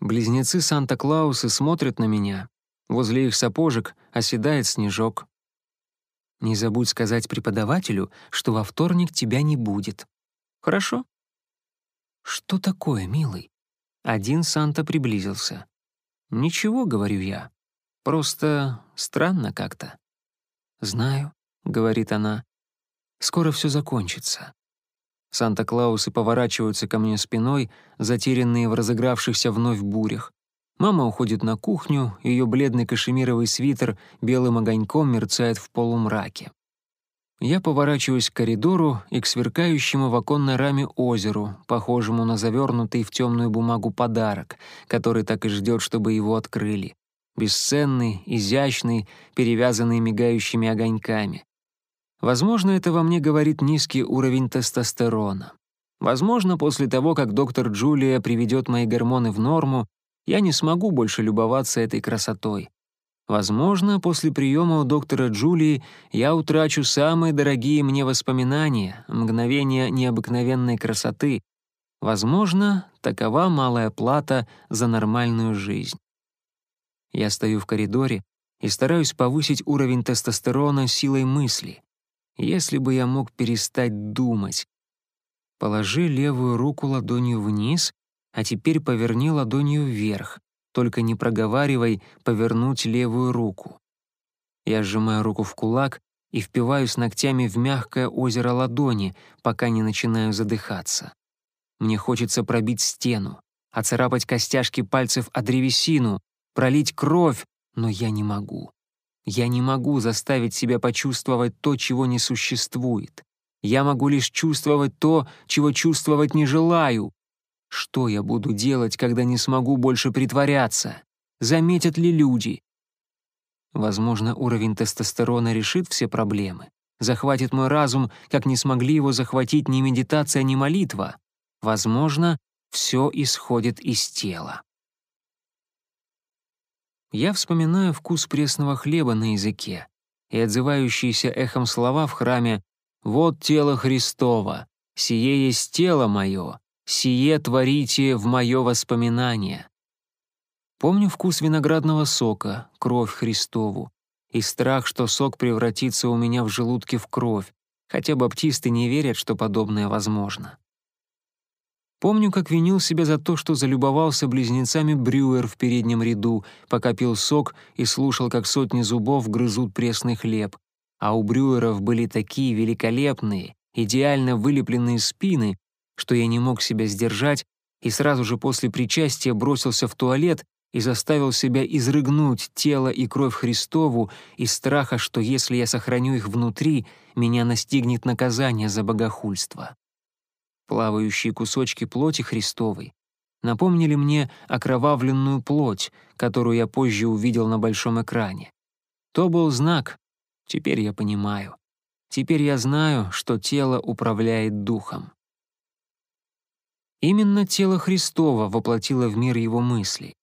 Близнецы Санта-Клаусы смотрят на меня. Возле их сапожек оседает снежок. Не забудь сказать преподавателю, что во вторник тебя не будет. Хорошо? Что такое, милый? Один Санта приблизился. Ничего, говорю я. Просто странно как-то. Знаю, говорит она. Скоро все закончится. Санта-Клаусы поворачиваются ко мне спиной, затерянные в разыгравшихся вновь бурях. Мама уходит на кухню, ее бледный кашемировый свитер белым огоньком мерцает в полумраке. Я поворачиваюсь к коридору и к сверкающему в оконной раме озеру, похожему на завернутый в темную бумагу подарок, который так и ждет, чтобы его открыли. Бесценный, изящный, перевязанный мигающими огоньками. Возможно, это во мне говорит низкий уровень тестостерона. Возможно, после того, как доктор Джулия приведет мои гормоны в норму, я не смогу больше любоваться этой красотой. Возможно, после приема у доктора Джулии я утрачу самые дорогие мне воспоминания, мгновения необыкновенной красоты. Возможно, такова малая плата за нормальную жизнь. Я стою в коридоре и стараюсь повысить уровень тестостерона силой мысли. Если бы я мог перестать думать. Положи левую руку ладонью вниз, а теперь поверни ладонью вверх. Только не проговаривай «повернуть левую руку». Я сжимаю руку в кулак и впиваюсь ногтями в мягкое озеро ладони, пока не начинаю задыхаться. Мне хочется пробить стену, оцарапать костяшки пальцев о древесину, пролить кровь, но я не могу. Я не могу заставить себя почувствовать то, чего не существует. Я могу лишь чувствовать то, чего чувствовать не желаю. Что я буду делать, когда не смогу больше притворяться? Заметят ли люди? Возможно, уровень тестостерона решит все проблемы. Захватит мой разум, как не смогли его захватить ни медитация, ни молитва. Возможно, все исходит из тела. Я вспоминаю вкус пресного хлеба на языке и отзывающиеся эхом слова в храме «Вот тело Христово, сие есть тело мое, сие творите в мое воспоминание». Помню вкус виноградного сока, кровь Христову, и страх, что сок превратится у меня в желудке в кровь, хотя баптисты не верят, что подобное возможно. Помню, как винил себя за то, что залюбовался близнецами Брюер в переднем ряду, пока пил сок и слушал, как сотни зубов грызут пресный хлеб. А у Брюеров были такие великолепные, идеально вылепленные спины, что я не мог себя сдержать и сразу же после причастия бросился в туалет и заставил себя изрыгнуть тело и кровь Христову из страха, что если я сохраню их внутри, меня настигнет наказание за богохульство. Плавающие кусочки плоти Христовой напомнили мне окровавленную плоть, которую я позже увидел на большом экране. То был знак. Теперь я понимаю. Теперь я знаю, что тело управляет духом. Именно тело Христова воплотило в мир его мысли,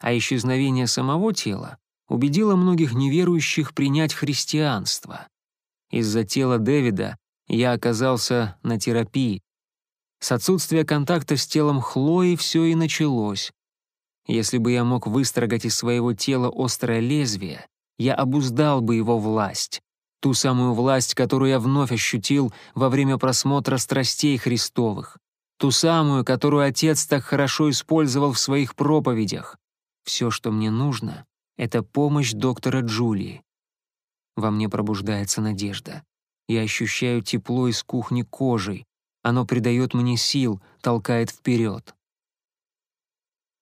а исчезновение самого тела убедило многих неверующих принять христианство. Из-за тела Дэвида я оказался на терапии, с отсутствия контакта с телом Хлои все и началось. Если бы я мог выстрогать из своего тела острое лезвие, я обуздал бы его власть. Ту самую власть, которую я вновь ощутил во время просмотра страстей Христовых. Ту самую, которую Отец так хорошо использовал в своих проповедях. Все, что мне нужно, — это помощь доктора Джулии. Во мне пробуждается надежда. Я ощущаю тепло из кухни кожей, оно придает мне сил, толкает вперед.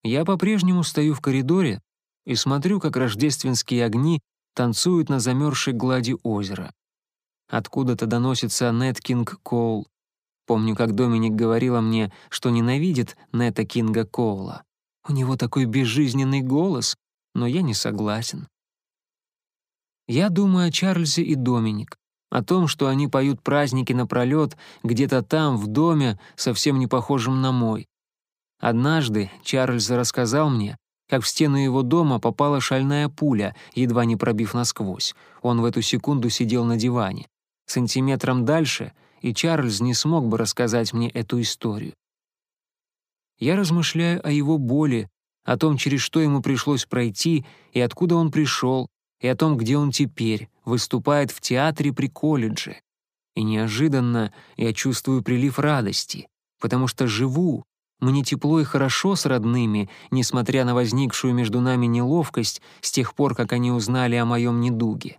Я по-прежнему стою в коридоре и смотрю, как рождественские огни танцуют на замерзшей глади озера. Откуда-то доносится Нет Кинг Коул. Помню, как Доминик говорила мне, что ненавидит Нета Кинга Коула. У него такой безжизненный голос, но я не согласен. Я думаю о Чарльзе и Доминик, О том, что они поют праздники напролет где-то там, в доме, совсем не похожем на мой. Однажды Чарльз рассказал мне, как в стену его дома попала шальная пуля, едва не пробив насквозь. Он в эту секунду сидел на диване. Сантиметром дальше, и Чарльз не смог бы рассказать мне эту историю. Я размышляю о его боли, о том, через что ему пришлось пройти, и откуда он пришел, и о том, где он теперь, выступает в театре при колледже. И неожиданно я чувствую прилив радости, потому что живу, мне тепло и хорошо с родными, несмотря на возникшую между нами неловкость с тех пор, как они узнали о моем недуге.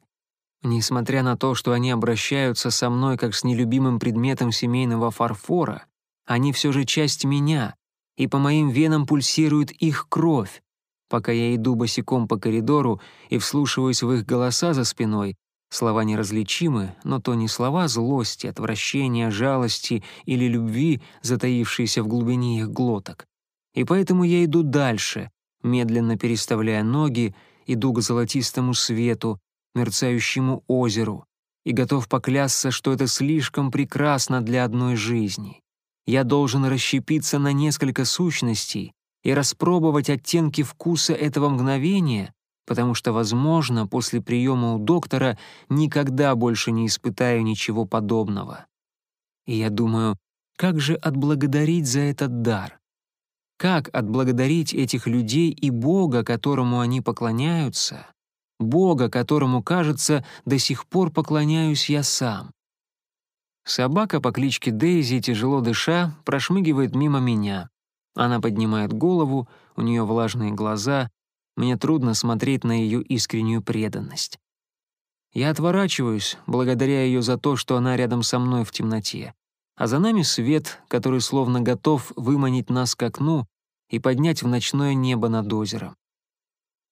Несмотря на то, что они обращаются со мной как с нелюбимым предметом семейного фарфора, они все же часть меня, и по моим венам пульсирует их кровь. Пока я иду босиком по коридору и вслушиваюсь в их голоса за спиной, Слова неразличимы, но то не слова злости, отвращения, жалости или любви, затаившиеся в глубине их глоток. И поэтому я иду дальше, медленно переставляя ноги, иду к золотистому свету, мерцающему озеру, и готов поклясться, что это слишком прекрасно для одной жизни. Я должен расщепиться на несколько сущностей и распробовать оттенки вкуса этого мгновения, потому что, возможно, после приема у доктора никогда больше не испытаю ничего подобного. И я думаю, как же отблагодарить за этот дар? Как отблагодарить этих людей и Бога, которому они поклоняются? Бога, которому, кажется, до сих пор поклоняюсь я сам. Собака по кличке Дейзи, тяжело дыша, прошмыгивает мимо меня. Она поднимает голову, у нее влажные глаза, мне трудно смотреть на ее искреннюю преданность. Я отворачиваюсь, благодаря ее за то, что она рядом со мной в темноте. А за нами свет, который словно готов выманить нас к окну и поднять в ночное небо над озером.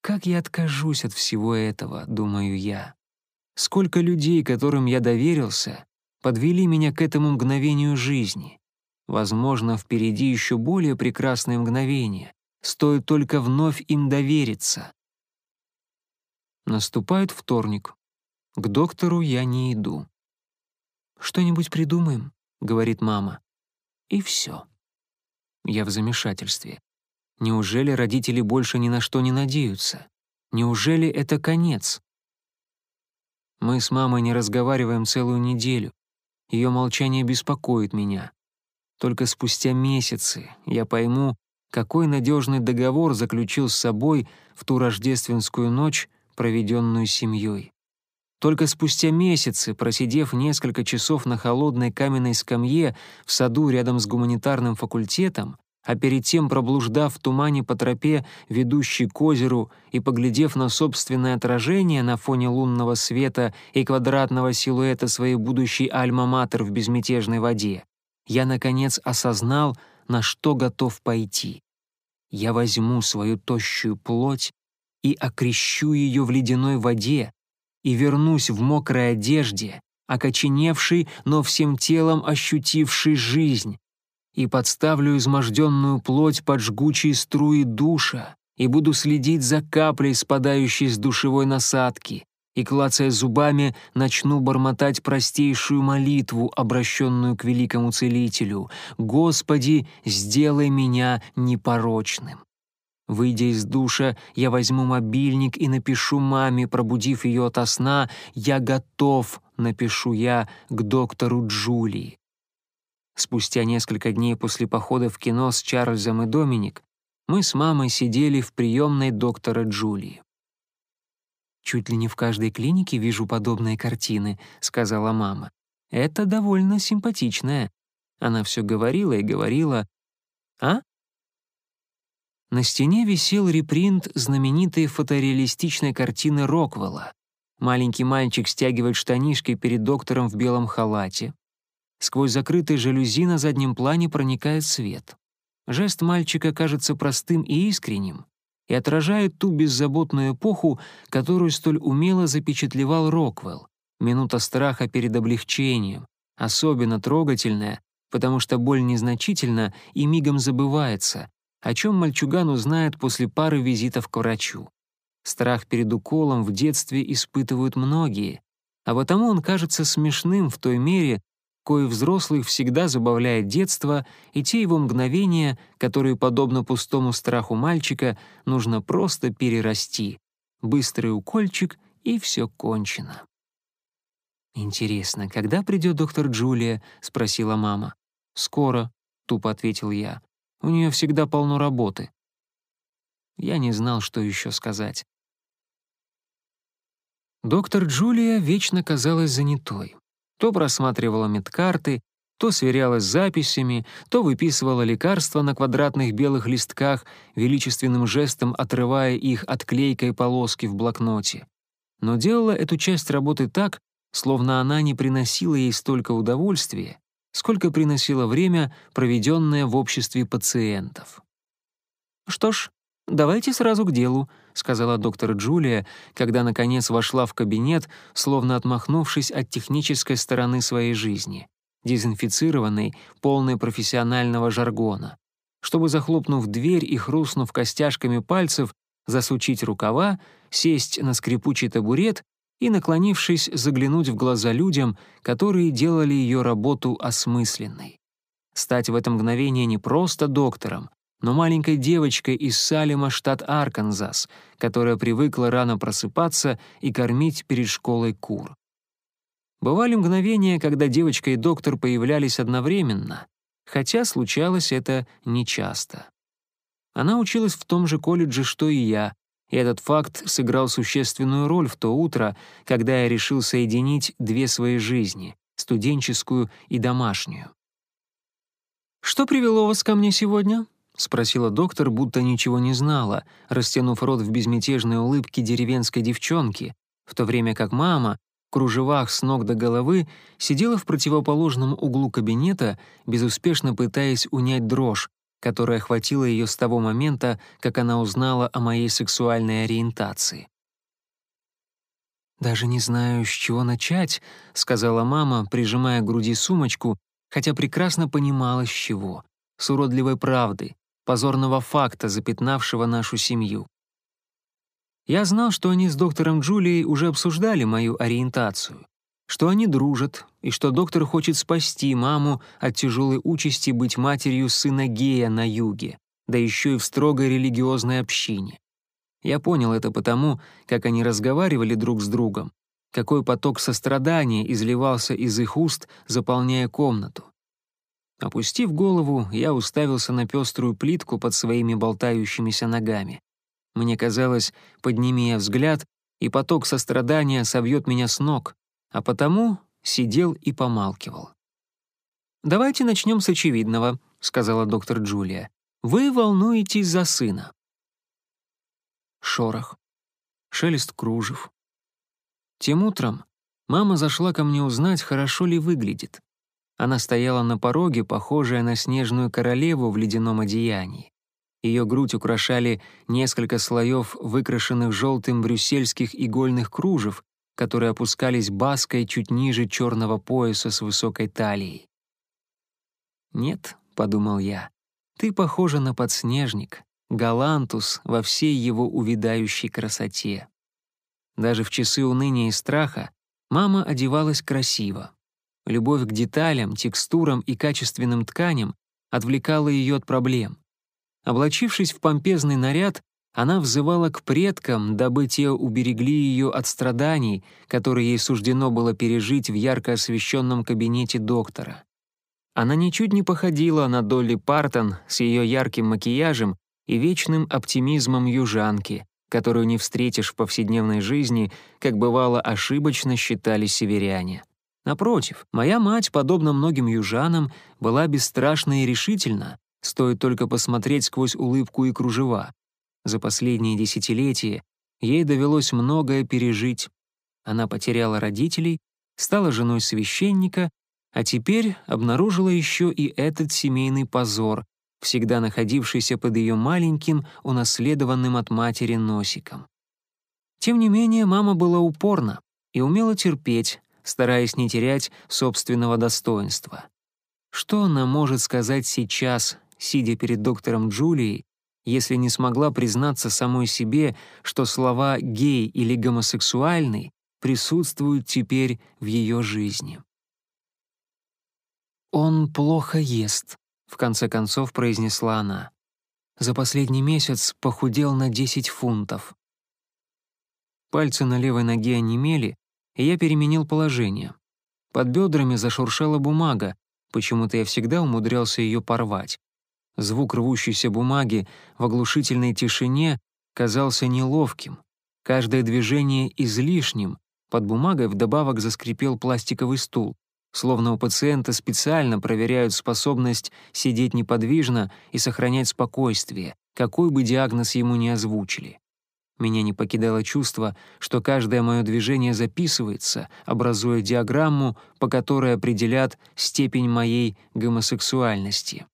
Как я откажусь от всего этого, думаю я. Сколько людей, которым я доверился, подвели меня к этому мгновению жизни. Возможно, впереди еще более прекрасные мгновения, Стоит только вновь им довериться. Наступает вторник. К доктору я не иду. «Что-нибудь придумаем», — говорит мама. И все. Я в замешательстве. Неужели родители больше ни на что не надеются? Неужели это конец? Мы с мамой не разговариваем целую неделю. Ее молчание беспокоит меня. Только спустя месяцы я пойму, какой надежный договор заключил с собой в ту рождественскую ночь, проведенную семьей. Только спустя месяцы, просидев несколько часов на холодной каменной скамье в саду рядом с гуманитарным факультетом, а перед тем проблуждав в тумане по тропе, ведущей к озеру, и поглядев на собственное отражение на фоне лунного света и квадратного силуэта своей будущей альма-матер в безмятежной воде, я, наконец, осознал, на что готов пойти. Я возьму свою тощую плоть и окрещу ее в ледяной воде, и вернусь в мокрой одежде, окоченевший, но всем телом ощутивший жизнь, и подставлю изможденную плоть под жгучие струи душа, и буду следить за каплей, спадающей с душевой насадки, и, клацая зубами, начну бормотать простейшую молитву, обращенную к великому целителю «Господи, сделай меня непорочным». Выйдя из душа, я возьму мобильник и напишу маме, пробудив ее ото сна «Я готов», напишу я, к доктору Джулии. Спустя несколько дней после похода в кино с Чарльзом и Доминик мы с мамой сидели в приемной доктора Джулии. «Чуть ли не в каждой клинике вижу подобные картины», — сказала мама. «Это довольно симпатичное». Она все говорила и говорила. «А?» На стене висел репринт знаменитой фотореалистичной картины Роквелла. Маленький мальчик стягивает штанишки перед доктором в белом халате. Сквозь закрытые жалюзи на заднем плане проникает свет. Жест мальчика кажется простым и искренним, и отражает ту беззаботную эпоху, которую столь умело запечатлевал Роквелл. Минута страха перед облегчением, особенно трогательная, потому что боль незначительна и мигом забывается, о чем мальчуган узнает после пары визитов к врачу. Страх перед уколом в детстве испытывают многие, а потому он кажется смешным в той мере, кое взрослых всегда забавляет детство и те его мгновения, которые, подобно пустому страху мальчика, нужно просто перерасти. Быстрый укольчик, и все кончено. «Интересно, когда придет доктор Джулия?» — спросила мама. «Скоро», — тупо ответил я. «У нее всегда полно работы». Я не знал, что еще сказать. Доктор Джулия вечно казалась занятой. То просматривала медкарты, то сверялась с записями, то выписывала лекарства на квадратных белых листках, величественным жестом отрывая их от клейкой полоски в блокноте. Но делала эту часть работы так, словно она не приносила ей столько удовольствия, сколько приносило время, проведенное в обществе пациентов. «Что ж, давайте сразу к делу», — сказала доктор Джулия, когда, наконец, вошла в кабинет, словно отмахнувшись от технической стороны своей жизни, дезинфицированной, полной профессионального жаргона. Чтобы, захлопнув дверь и хрустнув костяшками пальцев, засучить рукава, сесть на скрипучий табурет и, наклонившись, заглянуть в глаза людям, которые делали ее работу осмысленной. Стать в это мгновение не просто доктором, но маленькой девочкой из Салема, штат Арканзас, которая привыкла рано просыпаться и кормить перед школой кур. Бывали мгновения, когда девочка и доктор появлялись одновременно, хотя случалось это нечасто. Она училась в том же колледже, что и я, и этот факт сыграл существенную роль в то утро, когда я решил соединить две свои жизни — студенческую и домашнюю. «Что привело вас ко мне сегодня?» — спросила доктор, будто ничего не знала, растянув рот в безмятежной улыбке деревенской девчонки, в то время как мама, в кружевах с ног до головы, сидела в противоположном углу кабинета, безуспешно пытаясь унять дрожь, которая охватила ее с того момента, как она узнала о моей сексуальной ориентации. «Даже не знаю, с чего начать», — сказала мама, прижимая к груди сумочку, хотя прекрасно понимала, с чего. С уродливой правды, позорного факта, запятнавшего нашу семью. Я знал, что они с доктором Джулией уже обсуждали мою ориентацию, что они дружат, и что доктор хочет спасти маму от тяжелой участи быть матерью сына гея на юге, да еще и в строгой религиозной общине. Я понял это потому, как они разговаривали друг с другом, какой поток сострадания изливался из их уст, заполняя комнату. Опустив голову, я уставился на пеструю плитку под своими болтающимися ногами. Мне казалось, подними я взгляд, и поток сострадания совьет меня с ног, а потому сидел и помалкивал. «Давайте начнем с очевидного», — сказала доктор Джулия. «Вы волнуетесь за сына». Шорох. Шелест кружев. Тем утром мама зашла ко мне узнать, хорошо ли выглядит. Она стояла на пороге, похожая на снежную королеву в ледяном одеянии. Ее грудь украшали несколько слоев выкрашенных желтым брюссельских игольных кружев, которые опускались баской чуть ниже черного пояса с высокой талией. «Нет», — подумал я, — «ты похожа на подснежник, галантус во всей его увядающей красоте». Даже в часы уныния и страха мама одевалась красиво. Любовь к деталям, текстурам и качественным тканям отвлекала ее от проблем. Облачившись в помпезный наряд, она взывала к предкам, дабы те уберегли ее от страданий, которые ей суждено было пережить в ярко освещенном кабинете доктора. Она ничуть не походила на Долли Партон с ее ярким макияжем и вечным оптимизмом южанки, которую не встретишь в повседневной жизни, как бывало ошибочно считали северяне. Напротив, моя мать, подобно многим южанам, была бесстрашна и решительна, стоит только посмотреть сквозь улыбку и кружева. За последние десятилетия ей довелось многое пережить. Она потеряла родителей, стала женой священника, а теперь обнаружила еще и этот семейный позор, всегда находившийся под ее маленьким, унаследованным от матери носиком. Тем не менее, мама была упорна и умела терпеть, стараясь не терять собственного достоинства. Что она может сказать сейчас, сидя перед доктором Джулией, если не смогла признаться самой себе, что слова «гей» или «гомосексуальный» присутствуют теперь в ее жизни. «Он плохо ест», — в конце концов произнесла она. «За последний месяц похудел на 10 фунтов». Пальцы на левой ноге онемели, и я переменил положение. Под бедрами зашуршала бумага, почему-то я всегда умудрялся ее порвать. Звук рвущейся бумаги в оглушительной тишине казался неловким, каждое движение излишним, под бумагой вдобавок заскрипел пластиковый стул, словно у пациента специально проверяют способность сидеть неподвижно и сохранять спокойствие, какой бы диагноз ему ни озвучили. Меня не покидало чувство, что каждое мое движение записывается, образуя диаграмму, по которой определят степень моей гомосексуальности.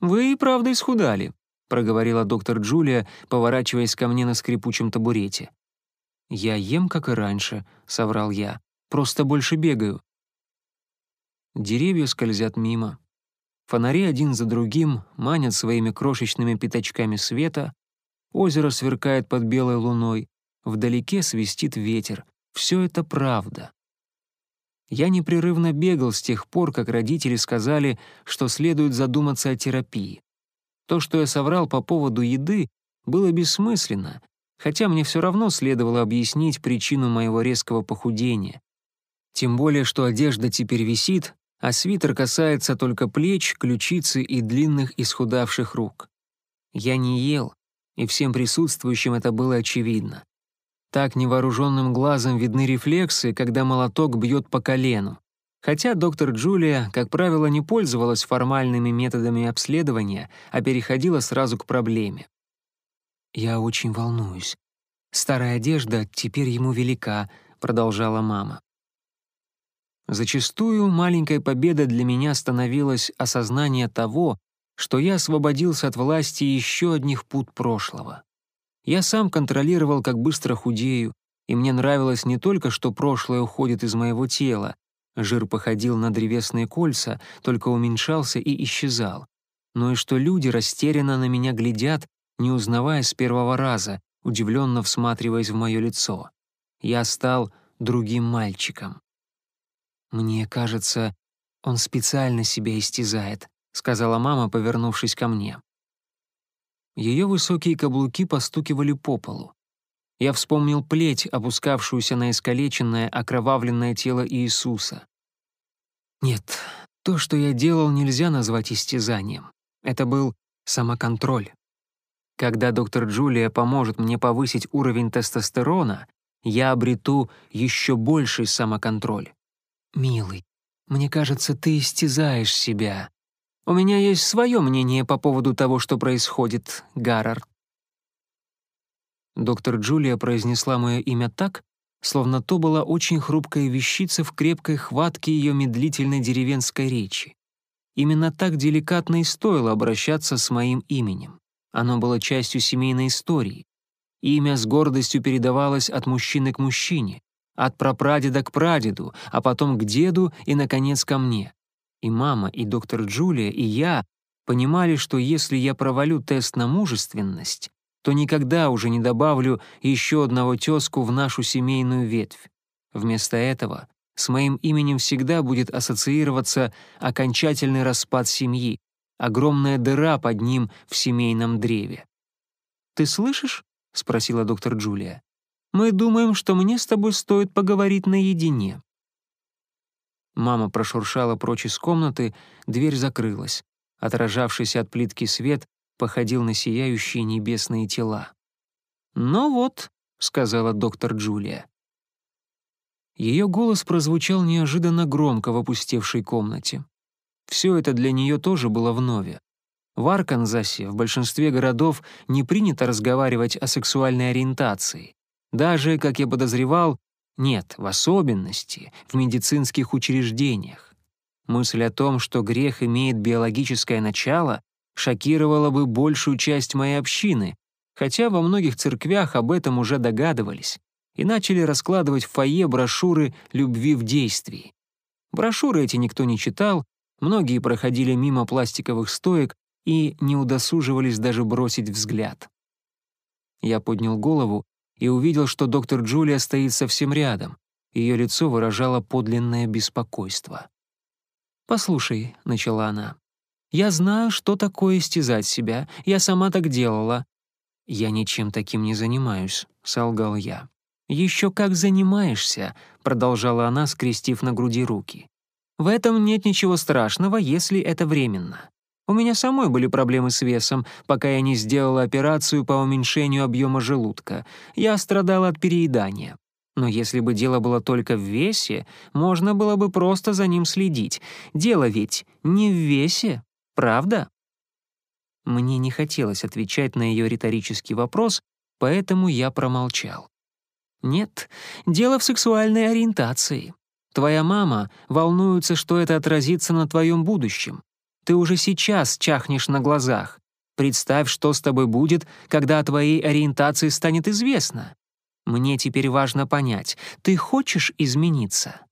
«Вы и правда исхудали», — проговорила доктор Джулия, поворачиваясь ко мне на скрипучем табурете. «Я ем, как и раньше», — соврал я. «Просто больше бегаю». Деревья скользят мимо. Фонари один за другим манят своими крошечными пятачками света, Озеро сверкает под белой луной, вдалеке свистит ветер. Все это правда. Я непрерывно бегал с тех пор, как родители сказали, что следует задуматься о терапии. То, что я соврал по поводу еды, было бессмысленно, хотя мне все равно следовало объяснить причину моего резкого похудения. Тем более, что одежда теперь висит, а свитер касается только плеч, ключицы и длинных исхудавших рук. Я не ел, и всем присутствующим это было очевидно. Так невооруженным глазом видны рефлексы, когда молоток бьет по колену. Хотя доктор Джулия, как правило, не пользовалась формальными методами обследования, а переходила сразу к проблеме. «Я очень волнуюсь. Старая одежда теперь ему велика», — продолжала мама. Зачастую маленькой победой для меня становилось осознание того, что я освободился от власти еще одних пут прошлого. Я сам контролировал, как быстро худею, и мне нравилось не только, что прошлое уходит из моего тела, жир походил на древесные кольца, только уменьшался и исчезал, но и что люди растерянно на меня глядят, не узнавая с первого раза, удивленно всматриваясь в мое лицо. Я стал другим мальчиком. Мне кажется, он специально себя истязает, сказала мама, повернувшись ко мне. Ее высокие каблуки постукивали по полу. Я вспомнил плеть, опускавшуюся на искалеченное, окровавленное тело Иисуса. Нет, то, что я делал, нельзя назвать истязанием. Это был самоконтроль. Когда доктор Джулия поможет мне повысить уровень тестостерона, я обрету еще больший самоконтроль. «Милый, мне кажется, ты истязаешь себя», у меня есть свое мнение по поводу того, что происходит, Гаррард». Доктор Джулия произнесла мое имя так, словно то была очень хрупкая вещица в крепкой хватке ее медлительной деревенской речи. Именно так деликатно и стоило обращаться с моим именем. Оно было частью семейной истории. Имя с гордостью передавалось от мужчины к мужчине, от прапрадеда к прадеду, а потом к деду и, наконец, ко мне. И мама, и доктор Джулия, и я понимали, что если я провалю тест на мужественность, то никогда уже не добавлю еще одного тезку в нашу семейную ветвь. Вместо этого с моим именем всегда будет ассоциироваться окончательный распад семьи, огромная дыра под ним в семейном древе. «Ты слышишь?» — спросила доктор Джулия. «Мы думаем, что мне с тобой стоит поговорить наедине». Мама прошуршала прочь из комнаты, дверь закрылась. Отражавшийся от плитки свет походил на сияющие небесные тела. «Ну вот», — сказала доктор Джулия. Ее голос прозвучал неожиданно громко в опустевшей комнате. Все это для нее тоже было вновь. В Арканзасе в большинстве городов не принято разговаривать о сексуальной ориентации. Даже, как я подозревал, нет, в особенности в медицинских учреждениях. Мысль о том, что грех имеет биологическое начало, шокировала бы большую часть моей общины, хотя во многих церквях об этом уже догадывались и начали раскладывать в фойе брошюры «Любви в действии». Брошюры эти никто не читал, многие проходили мимо пластиковых стоек и не удосуживались даже бросить взгляд. Я поднял голову и увидел, что доктор Джулия стоит совсем рядом. Ее лицо выражало подлинное беспокойство. «Послушай», — начала она, — «я знаю, что такое истязать себя. Я сама так делала». «Я ничем таким не занимаюсь», — солгал я. «Еще как занимаешься», — продолжала она, скрестив на груди руки. «В этом нет ничего страшного, если это временно. У меня самой были проблемы с весом, пока я не сделала операцию по уменьшению объема желудка. Я страдала от переедания. Но если бы дело было только в весе, можно было бы просто за ним следить. Дело ведь не в весе, правда? Мне не хотелось отвечать на ее риторический вопрос, поэтому я промолчал. Нет, дело в сексуальной ориентации. Твоя мама волнуется, что это отразится на твоем будущем. Ты уже сейчас чахнешь на глазах. Представь, что с тобой будет, когда о твоей ориентации станет известно. Мне теперь важно понять, ты хочешь измениться?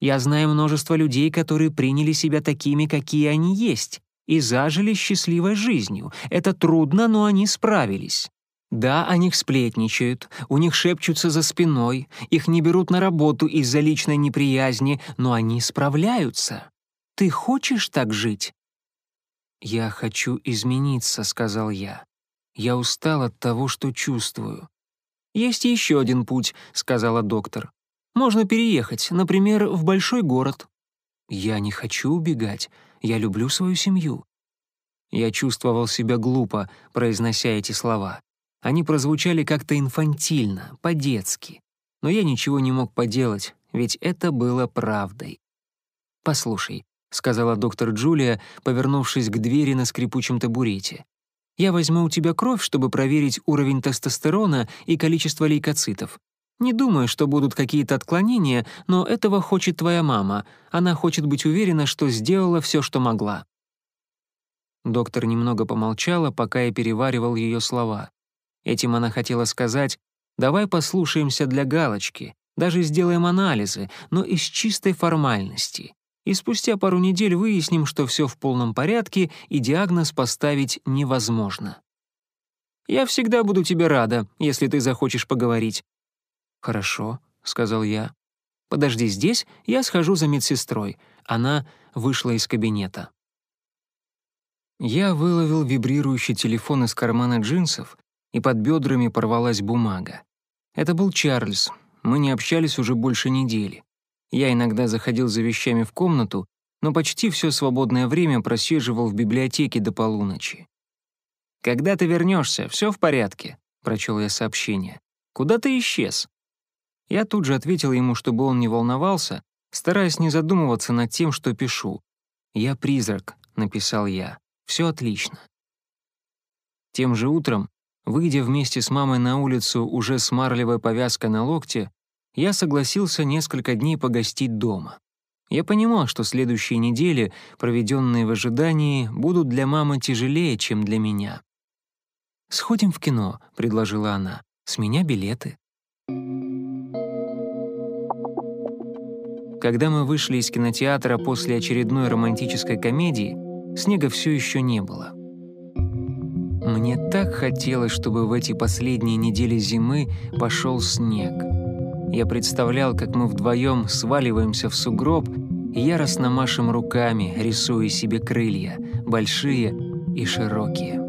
Я знаю множество людей, которые приняли себя такими, какие они есть, и зажили счастливой жизнью. Это трудно, но они справились. Да, о них сплетничают, у них шепчутся за спиной, их не берут на работу из-за личной неприязни, но они справляются. Ты хочешь так жить? «Я хочу измениться», — сказал я. «Я устал от того, что чувствую». «Есть еще один путь», — сказала доктор. «Можно переехать, например, в большой город». «Я не хочу убегать. Я люблю свою семью». Я чувствовал себя глупо, произнося эти слова. Они прозвучали как-то инфантильно, по-детски. Но я ничего не мог поделать, ведь это было правдой. «Послушай, — сказала доктор Джулия, повернувшись к двери на скрипучем табурете. «Я возьму у тебя кровь, чтобы проверить уровень тестостерона и количество лейкоцитов. Не думаю, что будут какие-то отклонения, но этого хочет твоя мама. Она хочет быть уверена, что сделала все, что могла». Доктор немного помолчала, пока я переваривал ее слова. Этим она хотела сказать «давай послушаемся для галочки, даже сделаем анализы, но из чистой формальности и спустя пару недель выясним, что все в полном порядке и диагноз поставить невозможно. Я всегда буду тебе рада, если ты захочешь поговорить». «Хорошо», — сказал я. «Подожди здесь, я схожу за медсестрой». Она вышла из кабинета. Я выловил вибрирующий телефон из кармана джинсов, и под бедрами порвалась бумага. Это был Чарльз. Мы не общались уже больше недели. Я иногда заходил за вещами в комнату, но почти все свободное время просиживал в библиотеке до полуночи. «Когда ты вернешься, все в порядке», — прочел я сообщение. «Куда ты исчез?» Я тут же ответил ему, чтобы он не волновался, стараясь не задумываться над тем, что пишу. «Я призрак», — написал я. «Все отлично». Тем же утром, выйдя вместе с мамой на улицу уже с марлевой повязкой на локте, я согласился несколько дней погостить дома. Я понимал, что следующие недели, проведенные в ожидании, будут для мамы тяжелее, чем для меня. «Сходим в кино», — предложила она. «С меня билеты». Когда мы вышли из кинотеатра после очередной романтической комедии, снега все еще не было. Мне так хотелось, чтобы в эти последние недели зимы пошел снег — я представлял, как мы вдвоем сваливаемся в сугроб и яростно машем руками, рисуя себе крылья, большие и широкие.